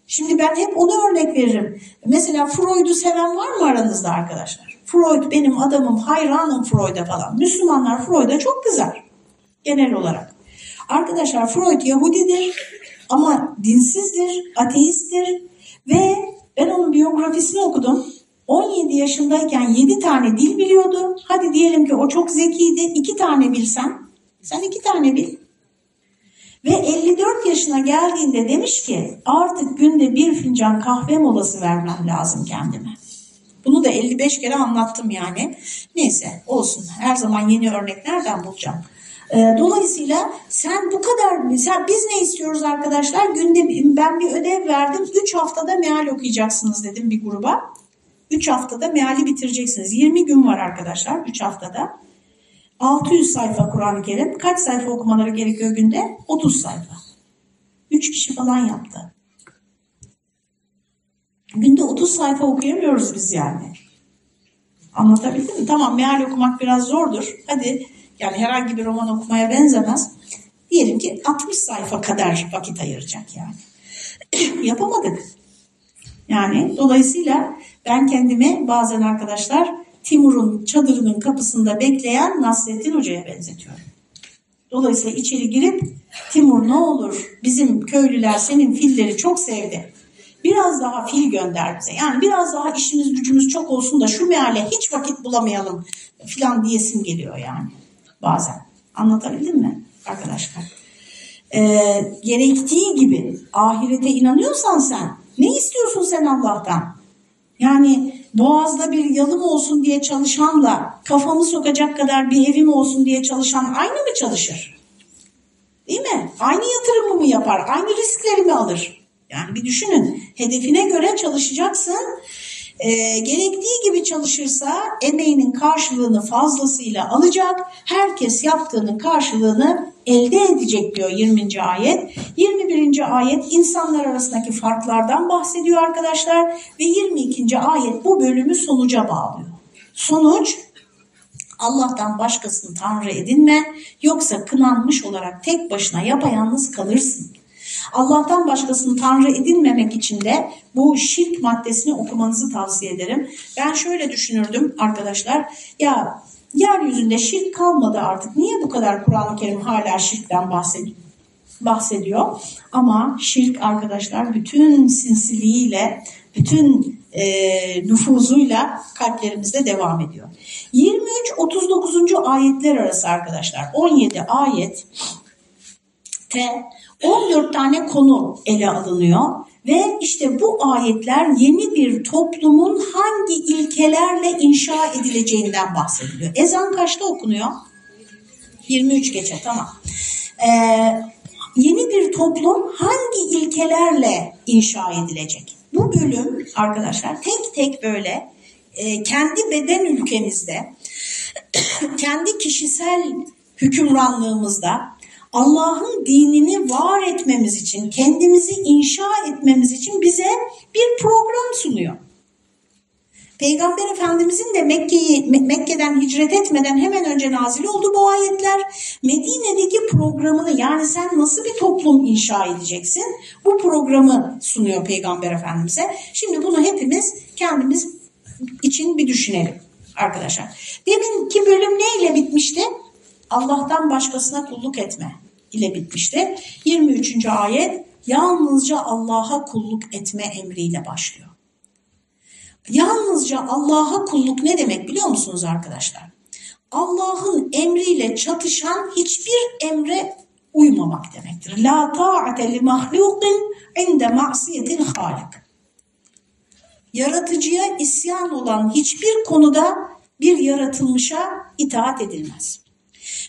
Şimdi ben hep onu örnek veririm. Mesela Freud'u seven var mı aranızda arkadaşlar? Freud benim adamım, hayranım Freud'a falan. Müslümanlar Freud'a çok kızar genel olarak. Arkadaşlar Freud Yahudidir ama dinsizdir, ateisttir ve ben onun biyografisini okudum. 17 yaşındayken 7 tane dil biliyordu. Hadi diyelim ki o çok zekiydi. 2 tane bilsen, sen 2 tane bil. Ve 54 yaşına geldiğinde demiş ki artık günde bir fincan kahve molası vermem lazım kendime. Bunu da 55 kere anlattım yani. Neyse olsun her zaman yeni örneklerden bulacağım. Ee, dolayısıyla sen bu kadar, mesela biz ne istiyoruz arkadaşlar? Günde ben bir ödev verdim, 3 haftada meal okuyacaksınız dedim bir gruba. 3 haftada meali bitireceksiniz. 20 gün var arkadaşlar 3 haftada. 600 sayfa Kur'an-ı Kerim. Kaç sayfa okumaları gerekiyor günde? 30 sayfa. 3 kişi falan yaptı. Günde 30 sayfa okuyamıyoruz biz yani. Anlatabildim mi? Tamam meal okumak biraz zordur. Hadi yani herhangi bir roman okumaya benzemez. Diyelim ki 60 sayfa kadar vakit ayıracak yani. Yapamadık. Yani dolayısıyla ben kendimi bazen arkadaşlar Timur'un çadırının kapısında bekleyen Nasrettin Hoca'ya benzetiyorum. Dolayısıyla içeri girip Timur ne olur bizim köylüler senin filleri çok sevdi. Biraz daha fil gönder bize. Yani biraz daha işimiz gücümüz çok olsun da şu meale hiç vakit bulamayalım filan diyesim geliyor yani bazen. Anlatabildim mi arkadaşlar? Ee, gerektiği gibi ahirete inanıyorsan sen ne istiyorsun sen Allah'tan? Yani boğazda bir yalım olsun diye çalışanla kafamı sokacak kadar bir evim olsun diye çalışan aynı mı çalışır? Değil mi? Aynı yatırımı mı yapar? Aynı riskleri mi alır? Yani bir düşünün. Hedefine göre çalışacaksın e, gerektiği gibi çalışırsa emeğinin karşılığını fazlasıyla alacak. Herkes yaptığının karşılığını elde edecek diyor 20. ayet. 21. ayet insanlar arasındaki farklardan bahsediyor arkadaşlar ve 22. ayet bu bölümü sonuca bağlıyor. Sonuç Allah'tan başkasını tanrı edinme yoksa kınanmış olarak tek başına yapayalnız kalırsın. Allah'tan başkasını Tanrı edinmemek için de bu şirk maddesini okumanızı tavsiye ederim. Ben şöyle düşünürdüm arkadaşlar. Ya yeryüzünde şirk kalmadı artık. Niye bu kadar Kur'an-ı Kerim hala şirkten bahsediyor? bahsediyor. Ama şirk arkadaşlar bütün sinsiliğiyle, bütün e, nüfuzuyla kalplerimizde devam ediyor. 23-39. ayetler arası arkadaşlar 17 ayet te 14 tane konu ele alınıyor ve işte bu ayetler yeni bir toplumun hangi ilkelerle inşa edileceğinden bahsediliyor. Ezan kaçta okunuyor? 23 geçe tamam. Ee, yeni bir toplum hangi ilkelerle inşa edilecek? Bu bölüm arkadaşlar tek tek böyle e, kendi beden ülkemizde, kendi kişisel hükümranlığımızda Allah'ın dinini var etmemiz için, kendimizi inşa etmemiz için bize bir program sunuyor. Peygamber Efendimizin de Mekke'yi Mekke'den hicret etmeden hemen önce nazil oldu bu ayetler. Medine'deki programını yani sen nasıl bir toplum inşa edeceksin? Bu programı sunuyor Peygamber Efendimiz'e. Şimdi bunu hepimiz kendimiz için bir düşünelim arkadaşlar. Deminki bölüm neyle bitmişti? Allah'tan başkasına kulluk etme ile bitmişti. 23. ayet yalnızca Allah'a kulluk etme emriyle başlıyor. Yalnızca Allah'a kulluk ne demek biliyor musunuz arkadaşlar? Allah'ın emriyle çatışan hiçbir emre uymamak demektir. La ta'ate li mahlukin inde ma'siyetil halik. Yaratıcıya isyan olan hiçbir konuda bir yaratılmışa itaat edilmez.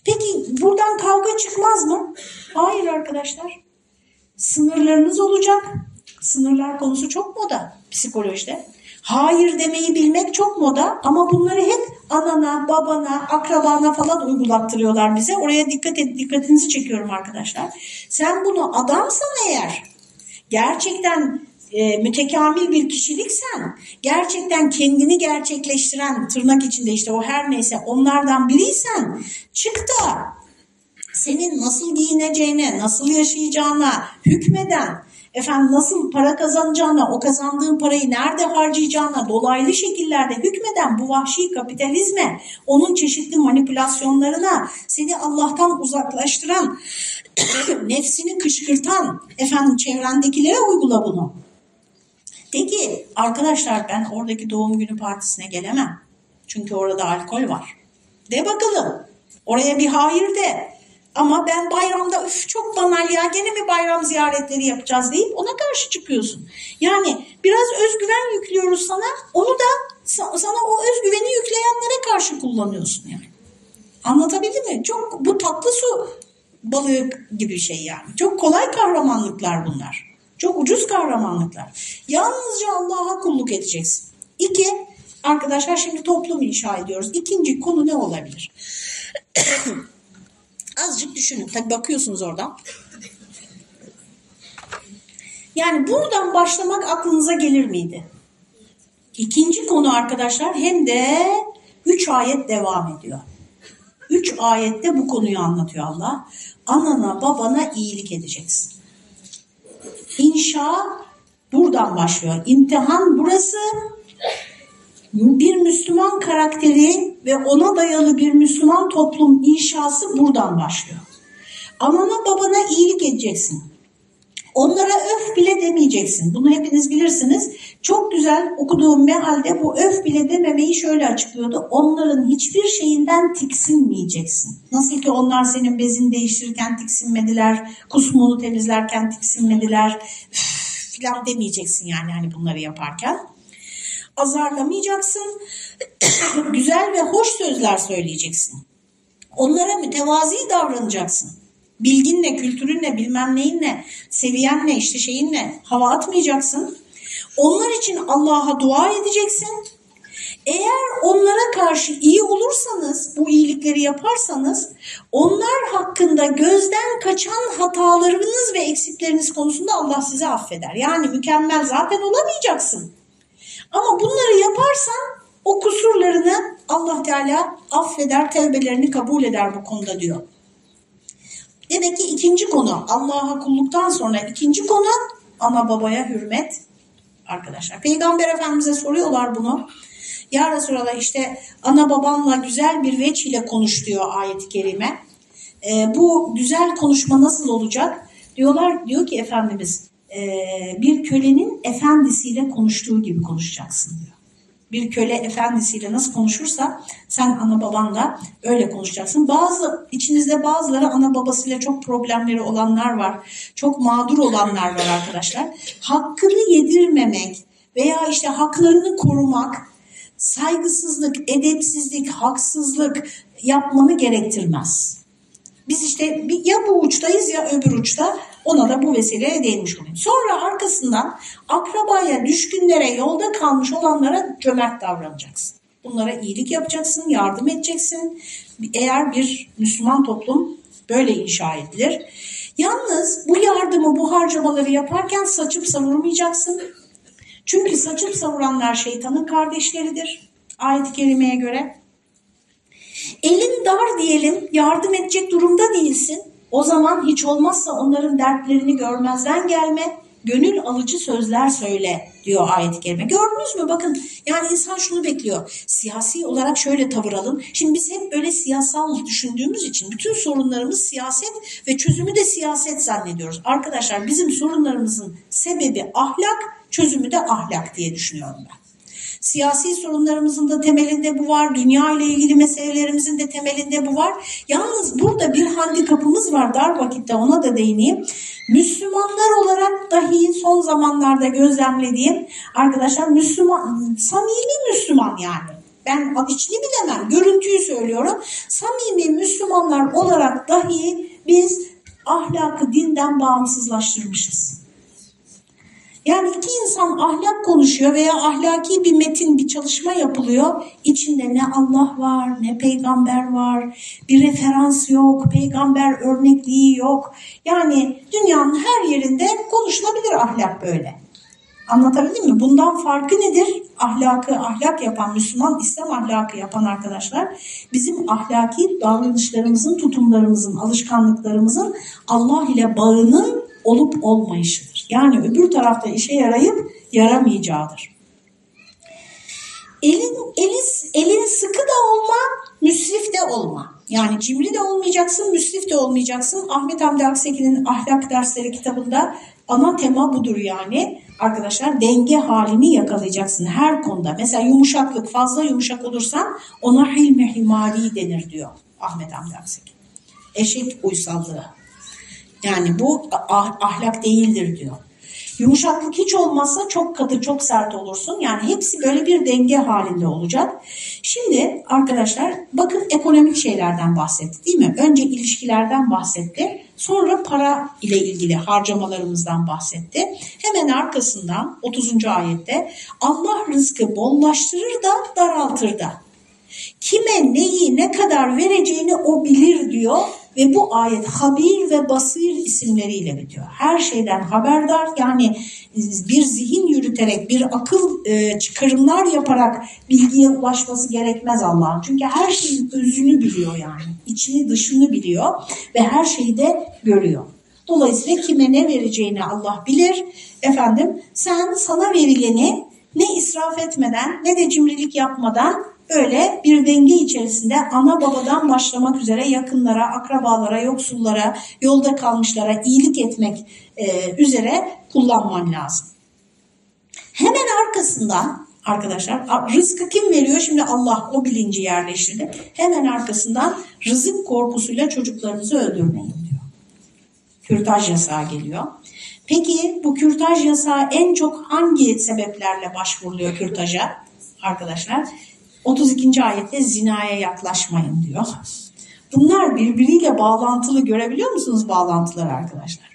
Peki buradan kavga çıkmaz mı? Hayır arkadaşlar. Sınırlarınız olacak. Sınırlar konusu çok moda psikolojide. Hayır demeyi bilmek çok moda ama bunları hep anana, babana, akrabana falan uygulattırıyorlar bize. Oraya dikkat et, dikkatinizi çekiyorum arkadaşlar. Sen bunu adamsan eğer gerçekten e, mütekamil bir kişiliksen, gerçekten kendini gerçekleştiren tırnak içinde işte o her neyse onlardan biriysen çık da senin nasıl giyineceğine, nasıl yaşayacağına hükmeden, efendim nasıl para kazanacağına, o kazandığın parayı nerede harcayacağına dolaylı şekillerde hükmeden bu vahşi kapitalizme, onun çeşitli manipülasyonlarına, seni Allah'tan uzaklaştıran, nefsini kışkırtan, efendim çevrendekilere uygula bunu. Peki arkadaşlar ben oradaki doğum günü partisine gelemem. Çünkü orada alkol var. De bakalım. Oraya bir hayır de. Ama ben bayramda üf çok banal ya gene mi bayram ziyaretleri yapacağız deyip ona karşı çıkıyorsun. Yani biraz özgüven yüklüyoruz sana onu da sana o özgüveni yükleyenlere karşı kullanıyorsun yani. Anlatabildim mi? Çok bu tatlı su balığı gibi şey yani. Çok kolay kahramanlıklar bunlar. Çok ucuz kahramanlıklar. Yalnızca Allah'a kulluk edeceksin. İki, arkadaşlar şimdi toplum inşa ediyoruz. İkinci konu ne olabilir? Azıcık düşünün. Tabi bakıyorsunuz oradan. Yani buradan başlamak aklınıza gelir miydi? İkinci konu arkadaşlar hem de üç ayet devam ediyor. Üç ayette bu konuyu anlatıyor Allah. Anana babana iyilik edeceksin. İnşa buradan başlıyor. İmtihan burası. Bir Müslüman karakteri ve ona dayalı bir Müslüman toplum inşası buradan başlıyor. Anana babana iyilik edeceksin. Onlara öf bile demeyeceksin. Bunu hepiniz bilirsiniz. Çok güzel okuduğum mehalde bu öf bile dememeyi şöyle açıklıyordu. Onların hiçbir şeyinden tiksinmeyeceksin. Nasıl ki onlar senin bezini değiştirirken tiksinmediler, kusmunu temizlerken tiksinmediler filan demeyeceksin yani hani bunları yaparken. Azarlamayacaksın. güzel ve hoş sözler söyleyeceksin. Onlara mütevazi davranacaksın bilginle, kültürünle, bilmem neyinle, seviyenle, işte şeyinle hava atmayacaksın. Onlar için Allah'a dua edeceksin. Eğer onlara karşı iyi olursanız, bu iyilikleri yaparsanız, onlar hakkında gözden kaçan hatalarınız ve eksikleriniz konusunda Allah sizi affeder. Yani mükemmel zaten olamayacaksın. Ama bunları yaparsan o kusurlarını Allah Teala affeder, tevbelerini kabul eder bu konuda diyor. Demek ki ikinci konu Allah'a kulluktan sonra ikinci konu ana babaya hürmet arkadaşlar. Peygamber Efendimiz'e soruyorlar bunu. Ya Resulallah işte ana babanla güzel bir veç ile konuş diyor ayet-i kerime. E, bu güzel konuşma nasıl olacak? Diyorlar diyor ki Efendimiz e, bir kölenin efendisiyle konuştuğu gibi konuşacaksın diyor bir köle efendisiyle nasıl konuşursa sen ana babanla öyle konuşacaksın. Bazı içinizde bazıları ana babasıyla çok problemleri olanlar var. Çok mağdur olanlar var arkadaşlar. Hakkını yedirmemek veya işte haklarını korumak saygısızlık, edepsizlik, haksızlık yapmanı gerektirmez. Biz işte ya bu uçtayız ya öbür uçta ona da bu vesileyle değinmiş olayım. Sonra arkasından akrabaya, düşkünlere, yolda kalmış olanlara cömert davranacaksın. Bunlara iyilik yapacaksın, yardım edeceksin. Eğer bir Müslüman toplum böyle inşa edilir. Yalnız bu yardımı, bu harcamaları yaparken saçıp savurmayacaksın. Çünkü saçıp savuranlar şeytanın kardeşleridir. Ayet-i kerimeye göre. Elin dar diyelim, yardım edecek durumda değilsin. O zaman hiç olmazsa onların dertlerini görmezden gelme, gönül alıcı sözler söyle diyor ayet-i kerime. Gördünüz mü? Bakın yani insan şunu bekliyor. Siyasi olarak şöyle tavır alın. Şimdi biz hep böyle siyasal düşündüğümüz için bütün sorunlarımız siyaset ve çözümü de siyaset zannediyoruz. Arkadaşlar bizim sorunlarımızın sebebi ahlak, çözümü de ahlak diye düşünüyorum ben. Siyasi sorunlarımızın da temelinde bu var. Dünya ile ilgili meselelerimizin de temelinde bu var. Yalnız burada bir handikapımız var. Dar vakitte ona da değineyim. Müslümanlar olarak dahi son zamanlarda gözlemlediğim arkadaşlar Müslüman, samimi Müslüman yani. Ben içini bilemem, görüntüyü söylüyorum. Samimi Müslümanlar olarak dahi biz ahlakı dinden bağımsızlaştırmışız. Yani iki insan ahlak konuşuyor veya ahlaki bir metin, bir çalışma yapılıyor. İçinde ne Allah var, ne peygamber var, bir referans yok, peygamber örnekliği yok. Yani dünyanın her yerinde konuşulabilir ahlak böyle. Anlatabildim mi? Bundan farkı nedir? Ahlakı, ahlak yapan Müslüman, İslam ahlakı yapan arkadaşlar bizim ahlaki davranışlarımızın, tutumlarımızın, alışkanlıklarımızın Allah ile bağının olup olmayışıdır. Yani öbür tarafta işe yarayıp yaramayacağıdır. Elin, elin, elin sıkı da olma, müsrif de olma. Yani cimri de olmayacaksın, müsrif de olmayacaksın. Ahmet Hamdi Akseki'nin ahlak dersleri kitabında ana tema budur yani. Arkadaşlar denge halini yakalayacaksın her konuda. Mesela yumuşaklık fazla yumuşak olursan ona hilmi himali denir diyor Ahmet Hamdi Akseki. Eşit uysallığı. Yani bu ah, ahlak değildir diyor. Yumuşaklık hiç olmazsa çok katı, çok sert olursun. Yani hepsi böyle bir denge halinde olacak. Şimdi arkadaşlar bakın ekonomik şeylerden bahsetti değil mi? Önce ilişkilerden bahsetti. Sonra para ile ilgili harcamalarımızdan bahsetti. Hemen arkasından 30. ayette Allah rızkı bollaştırır da daraltır da. Kime neyi ne kadar vereceğini o bilir diyor ve bu ayet Habir ve Basir isimleriyle bitiyor. Her şeyden haberdar yani bir zihin yürüterek, bir akıl e, çıkarımlar yaparak bilgiye ulaşması gerekmez Allah'ın. Çünkü her şeyin özünü biliyor yani. içini dışını biliyor ve her şeyi de görüyor. Dolayısıyla kime ne vereceğini Allah bilir. Efendim sen sana verileni ne israf etmeden ne de cimrilik yapmadan öyle bir denge içerisinde ana babadan başlamak üzere yakınlara, akrabalara, yoksullara, yolda kalmışlara iyilik etmek e, üzere kullanman lazım. Hemen arkasından arkadaşlar rızkı kim veriyor? Şimdi Allah o bilinci yerleştirdi. Hemen arkasından rızık korkusuyla çocuklarınızı öldürmeyin diyor. Kürtaj yasağı geliyor. Peki bu kürtaj yasağı en çok hangi sebeplerle başvuruluyor kürtaja arkadaşlar? 32. ayette zinaya yaklaşmayın diyor. Bunlar birbiriyle bağlantılı görebiliyor musunuz bağlantıları arkadaşlar?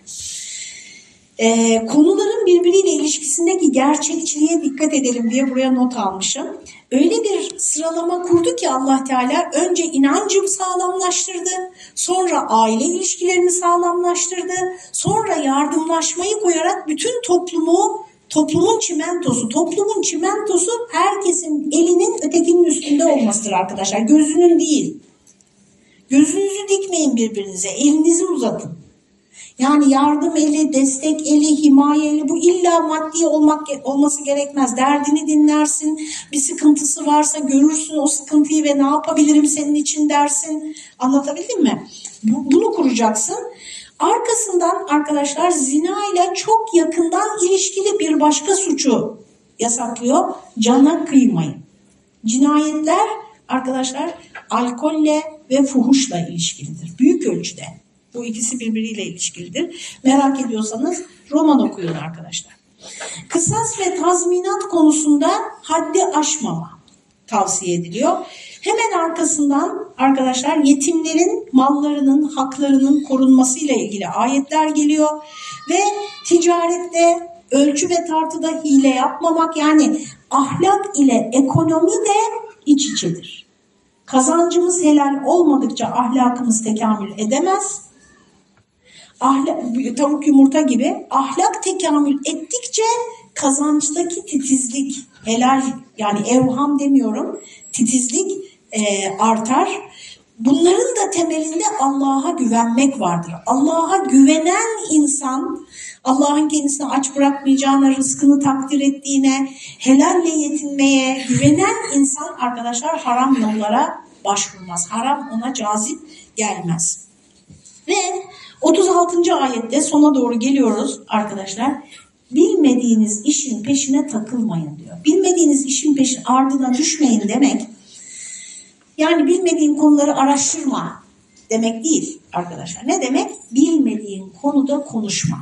Ee, konuların birbiriyle ilişkisindeki gerçekçiliğe dikkat edelim diye buraya not almışım. Öyle bir sıralama kurdu ki Allah Teala önce inancı sağlamlaştırdı, sonra aile ilişkilerini sağlamlaştırdı, sonra yardımlaşmayı koyarak bütün toplumu Toplumun çimentosu, toplumun çimentosu herkesin elinin ötekinin üstünde olmasıdır arkadaşlar. Gözünün değil. Gözünüzü dikmeyin birbirinize, elinizi uzatın. Yani yardım eli, destek eli, himaye eli bu illa maddi olmak olması gerekmez. Derdini dinlersin, bir sıkıntısı varsa görürsün o sıkıntıyı ve ne yapabilirim senin için dersin. Anlatabildim mi? Bunu kuracaksın. Arkasından arkadaşlar zina ile çok yakından ilişkili bir başka suçu yasaklıyor. Cana kıymayın. Cinayetler arkadaşlar alkolle ve fuhuşla ilişkilidir. Büyük ölçüde. Bu ikisi birbiriyle ilişkilidir. Merak ediyorsanız roman okuyun arkadaşlar. Kısas ve tazminat konusunda haddi aşmama tavsiye ediliyor. Hemen arkasından arkadaşlar yetimlerin mallarının, haklarının korunmasıyla ilgili ayetler geliyor. Ve ticarette ölçü ve tartıda hile yapmamak yani ahlak ile ekonomi de iç içedir. Kazancımız helal olmadıkça ahlakımız tekamül edemez. Ahlak, tavuk yumurta gibi ahlak tekamül ettikçe kazançtaki titizlik helal yani evham demiyorum titizlik e, artar. Bunların da temelinde Allah'a güvenmek vardır. Allah'a güvenen insan, Allah'ın kendisini aç bırakmayacağına, rızkını takdir ettiğine, helalle yetinmeye güvenen insan arkadaşlar haram yollara başvurmaz. Haram ona cazip gelmez. Ve 36. ayette sona doğru geliyoruz arkadaşlar. bilmediğiniz işin peşine takılmayın diyor. Bilmediğiniz işin peşine ardına düşmeyin demek yani bilmediğin konuları araştırma demek değil arkadaşlar. Ne demek? Bilmediğin konuda konuşma.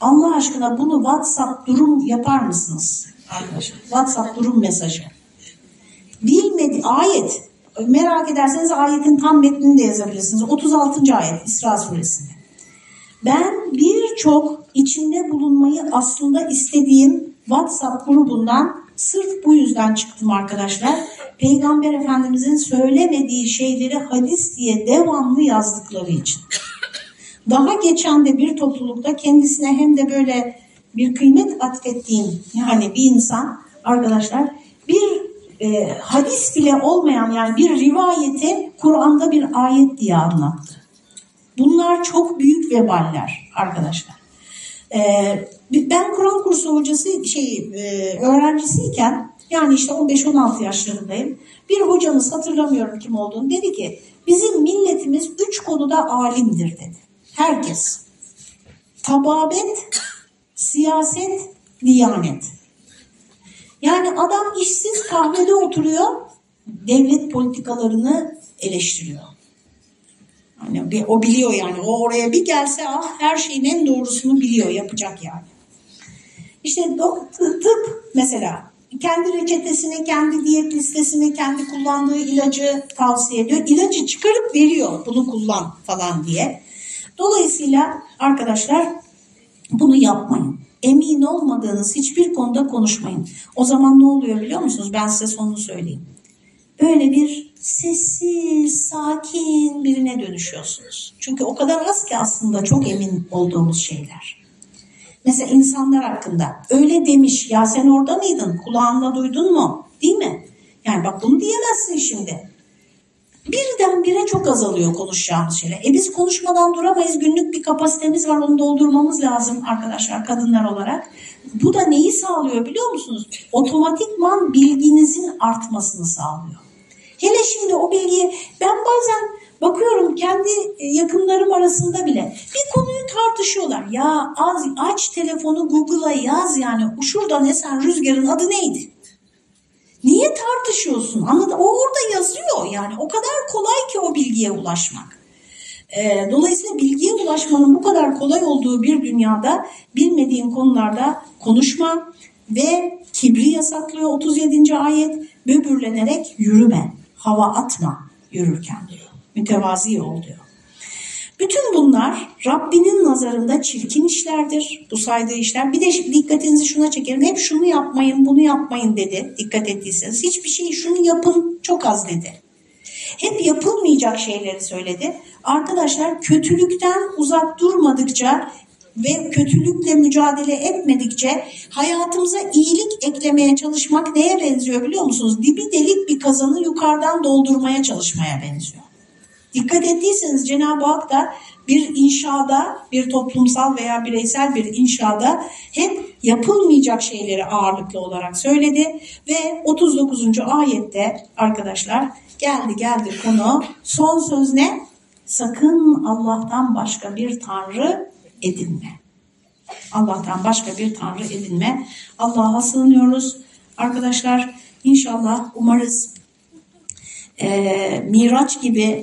Allah aşkına bunu WhatsApp durum yapar mısınız? Arkadaşlar WhatsApp durum mesajı. Bilmedi ayet. Merak ederseniz ayetin tam metnini de yazabilirsiniz. 36. ayet İsra suresinde. Ben birçok içinde bulunmayı aslında istediğim WhatsApp grubundan sırf bu yüzden çıktım arkadaşlar. Peygamber Efendimizin söylemediği şeyleri hadis diye devamlı yazdıkları için. Daha geçen de bir toplulukta kendisine hem de böyle bir kıymet atfettiğim yani bir insan arkadaşlar bir e, hadis bile olmayan yani bir rivayeti Kur'an'da bir ayet diye anlattı. Bunlar çok büyük veballer arkadaşlar. Ee, ben Kur'an kursu hocası şey öğrencisiyken yani işte 15-16 yaşlarındayım. Bir hocamız hatırlamıyorum kim olduğunu dedi ki bizim milletimiz üç konuda alimdir dedi. Herkes. Tababet, siyaset, diyanet. Yani adam işsiz kahvede oturuyor, devlet politikalarını eleştiriyor. Hani o biliyor yani. O oraya bir gelse ah her şeyin en doğrusunu biliyor, yapacak yani. İşte tıp mesela kendi reçetesini, kendi diyet listesini, kendi kullandığı ilacı tavsiye ediyor. İlacı çıkarıp veriyor bunu kullan falan diye. Dolayısıyla arkadaşlar bunu yapmayın. Emin olmadığınız hiçbir konuda konuşmayın. O zaman ne oluyor biliyor musunuz? Ben size sonunu söyleyeyim. Böyle bir sessiz, sakin birine dönüşüyorsunuz. Çünkü o kadar az ki aslında çok emin olduğumuz şeyler. Mesela insanlar hakkında öyle demiş ya sen orada mıydın kulağınla duydun mu değil mi? Yani bak bunu diyemezsin şimdi. Birdenbire çok azalıyor konuşacağımız şeyler. E biz konuşmadan duramayız. Günlük bir kapasitemiz var. Onu doldurmamız lazım arkadaşlar kadınlar olarak. Bu da neyi sağlıyor biliyor musunuz? Otomatikman bilginizin artmasını sağlıyor. Hele şimdi o bilgiyi ben bazen bakıyorum kendi yakınlarım arasında bile bir konuyu tartışıyorlar. Ya az aç telefonu Google'a yaz yani şuradan esen rüzgarın adı neydi? Niye tartışıyorsun? Anladın? O orada yazıyor yani. O kadar kolay ki o bilgiye ulaşmak. Ee, dolayısıyla bilgiye ulaşmanın bu kadar kolay olduğu bir dünyada bilmediğin konularda konuşma ve kibri yasaklıyor 37. ayet. Böbürlenerek yürüme, hava atma yürürken diyor. Mütevazi ol diyor. Bütün bunlar Rabbinin nazarında çirkin işlerdir. Bu saydığı işler. Bir de dikkatinizi şuna çekerim. Hep şunu yapmayın, bunu yapmayın dedi. Dikkat ettiyseniz. Hiçbir şeyi şunu yapın çok az dedi. Hep yapılmayacak şeyleri söyledi. Arkadaşlar kötülükten uzak durmadıkça ve kötülükle mücadele etmedikçe hayatımıza iyilik eklemeye çalışmak neye benziyor biliyor musunuz? Dibi delik bir kazanı yukarıdan doldurmaya çalışmaya benziyor. Dikkat ettiyseniz Cenab-ı Hak da bir inşada, bir toplumsal veya bireysel bir inşada hep yapılmayacak şeyleri ağırlıklı olarak söyledi ve 39. ayette arkadaşlar geldi geldi konu son söz ne? Sakın Allah'tan başka bir tanrı edinme. Allah'tan başka bir tanrı edinme. Allah'a sığınıyoruz. Arkadaşlar inşallah umarız e, Miraç gibi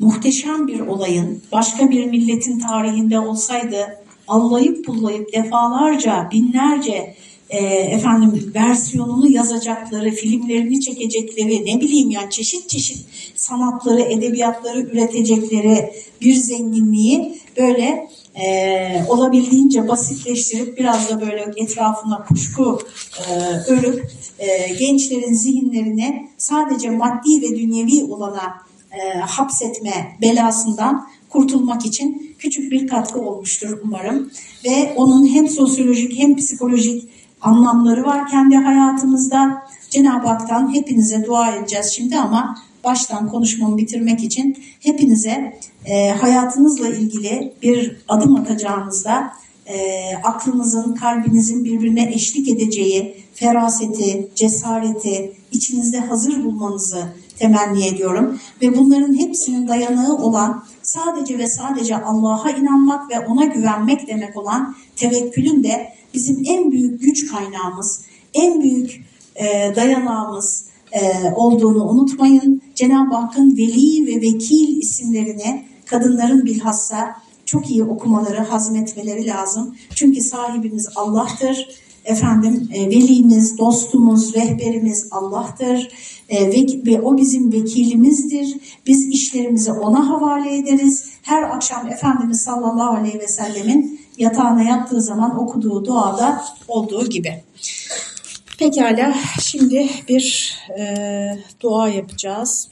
muhteşem bir olayın başka bir milletin tarihinde olsaydı allayıp pullayıp defalarca, binlerce e, efendim versiyonunu yazacakları, filmlerini çekecekleri, ne bileyim yani çeşit çeşit sanatları, edebiyatları üretecekleri bir zenginliği böyle e, olabildiğince basitleştirip biraz da böyle etrafına kuşku e, örüp e, gençlerin zihinlerine sadece maddi ve dünyevi olana e, hapsetme belasından kurtulmak için küçük bir katkı olmuştur umarım. Ve onun hem sosyolojik hem psikolojik anlamları var kendi hayatımızda. Cenab-ı Hak'tan hepinize dua edeceğiz şimdi ama baştan konuşmamı bitirmek için hepinize e, hayatınızla ilgili bir adım atacağınızda e, aklınızın, kalbinizin birbirine eşlik edeceği feraseti, cesareti, içinizde hazır bulmanızı temenni ediyorum. Ve bunların hepsinin dayanığı olan sadece ve sadece Allah'a inanmak ve ona güvenmek demek olan tevekkülün de bizim en büyük güç kaynağımız, en büyük e, dayanağımız e, olduğunu unutmayın. Cenab-ı Hakk'ın veli ve vekil isimlerini kadınların bilhassa çok iyi okumaları, hazmetmeleri lazım. Çünkü sahibimiz Allah'tır. Efendim e, velimiz, dostumuz, rehberimiz Allah'tır E, ve, ve o bizim vekilimizdir. Biz işlerimizi ona havale ederiz. Her akşam Efendimiz sallallahu aleyhi ve sellemin yatağına yattığı zaman okuduğu duada olduğu gibi. Pekala şimdi bir e, dua yapacağız.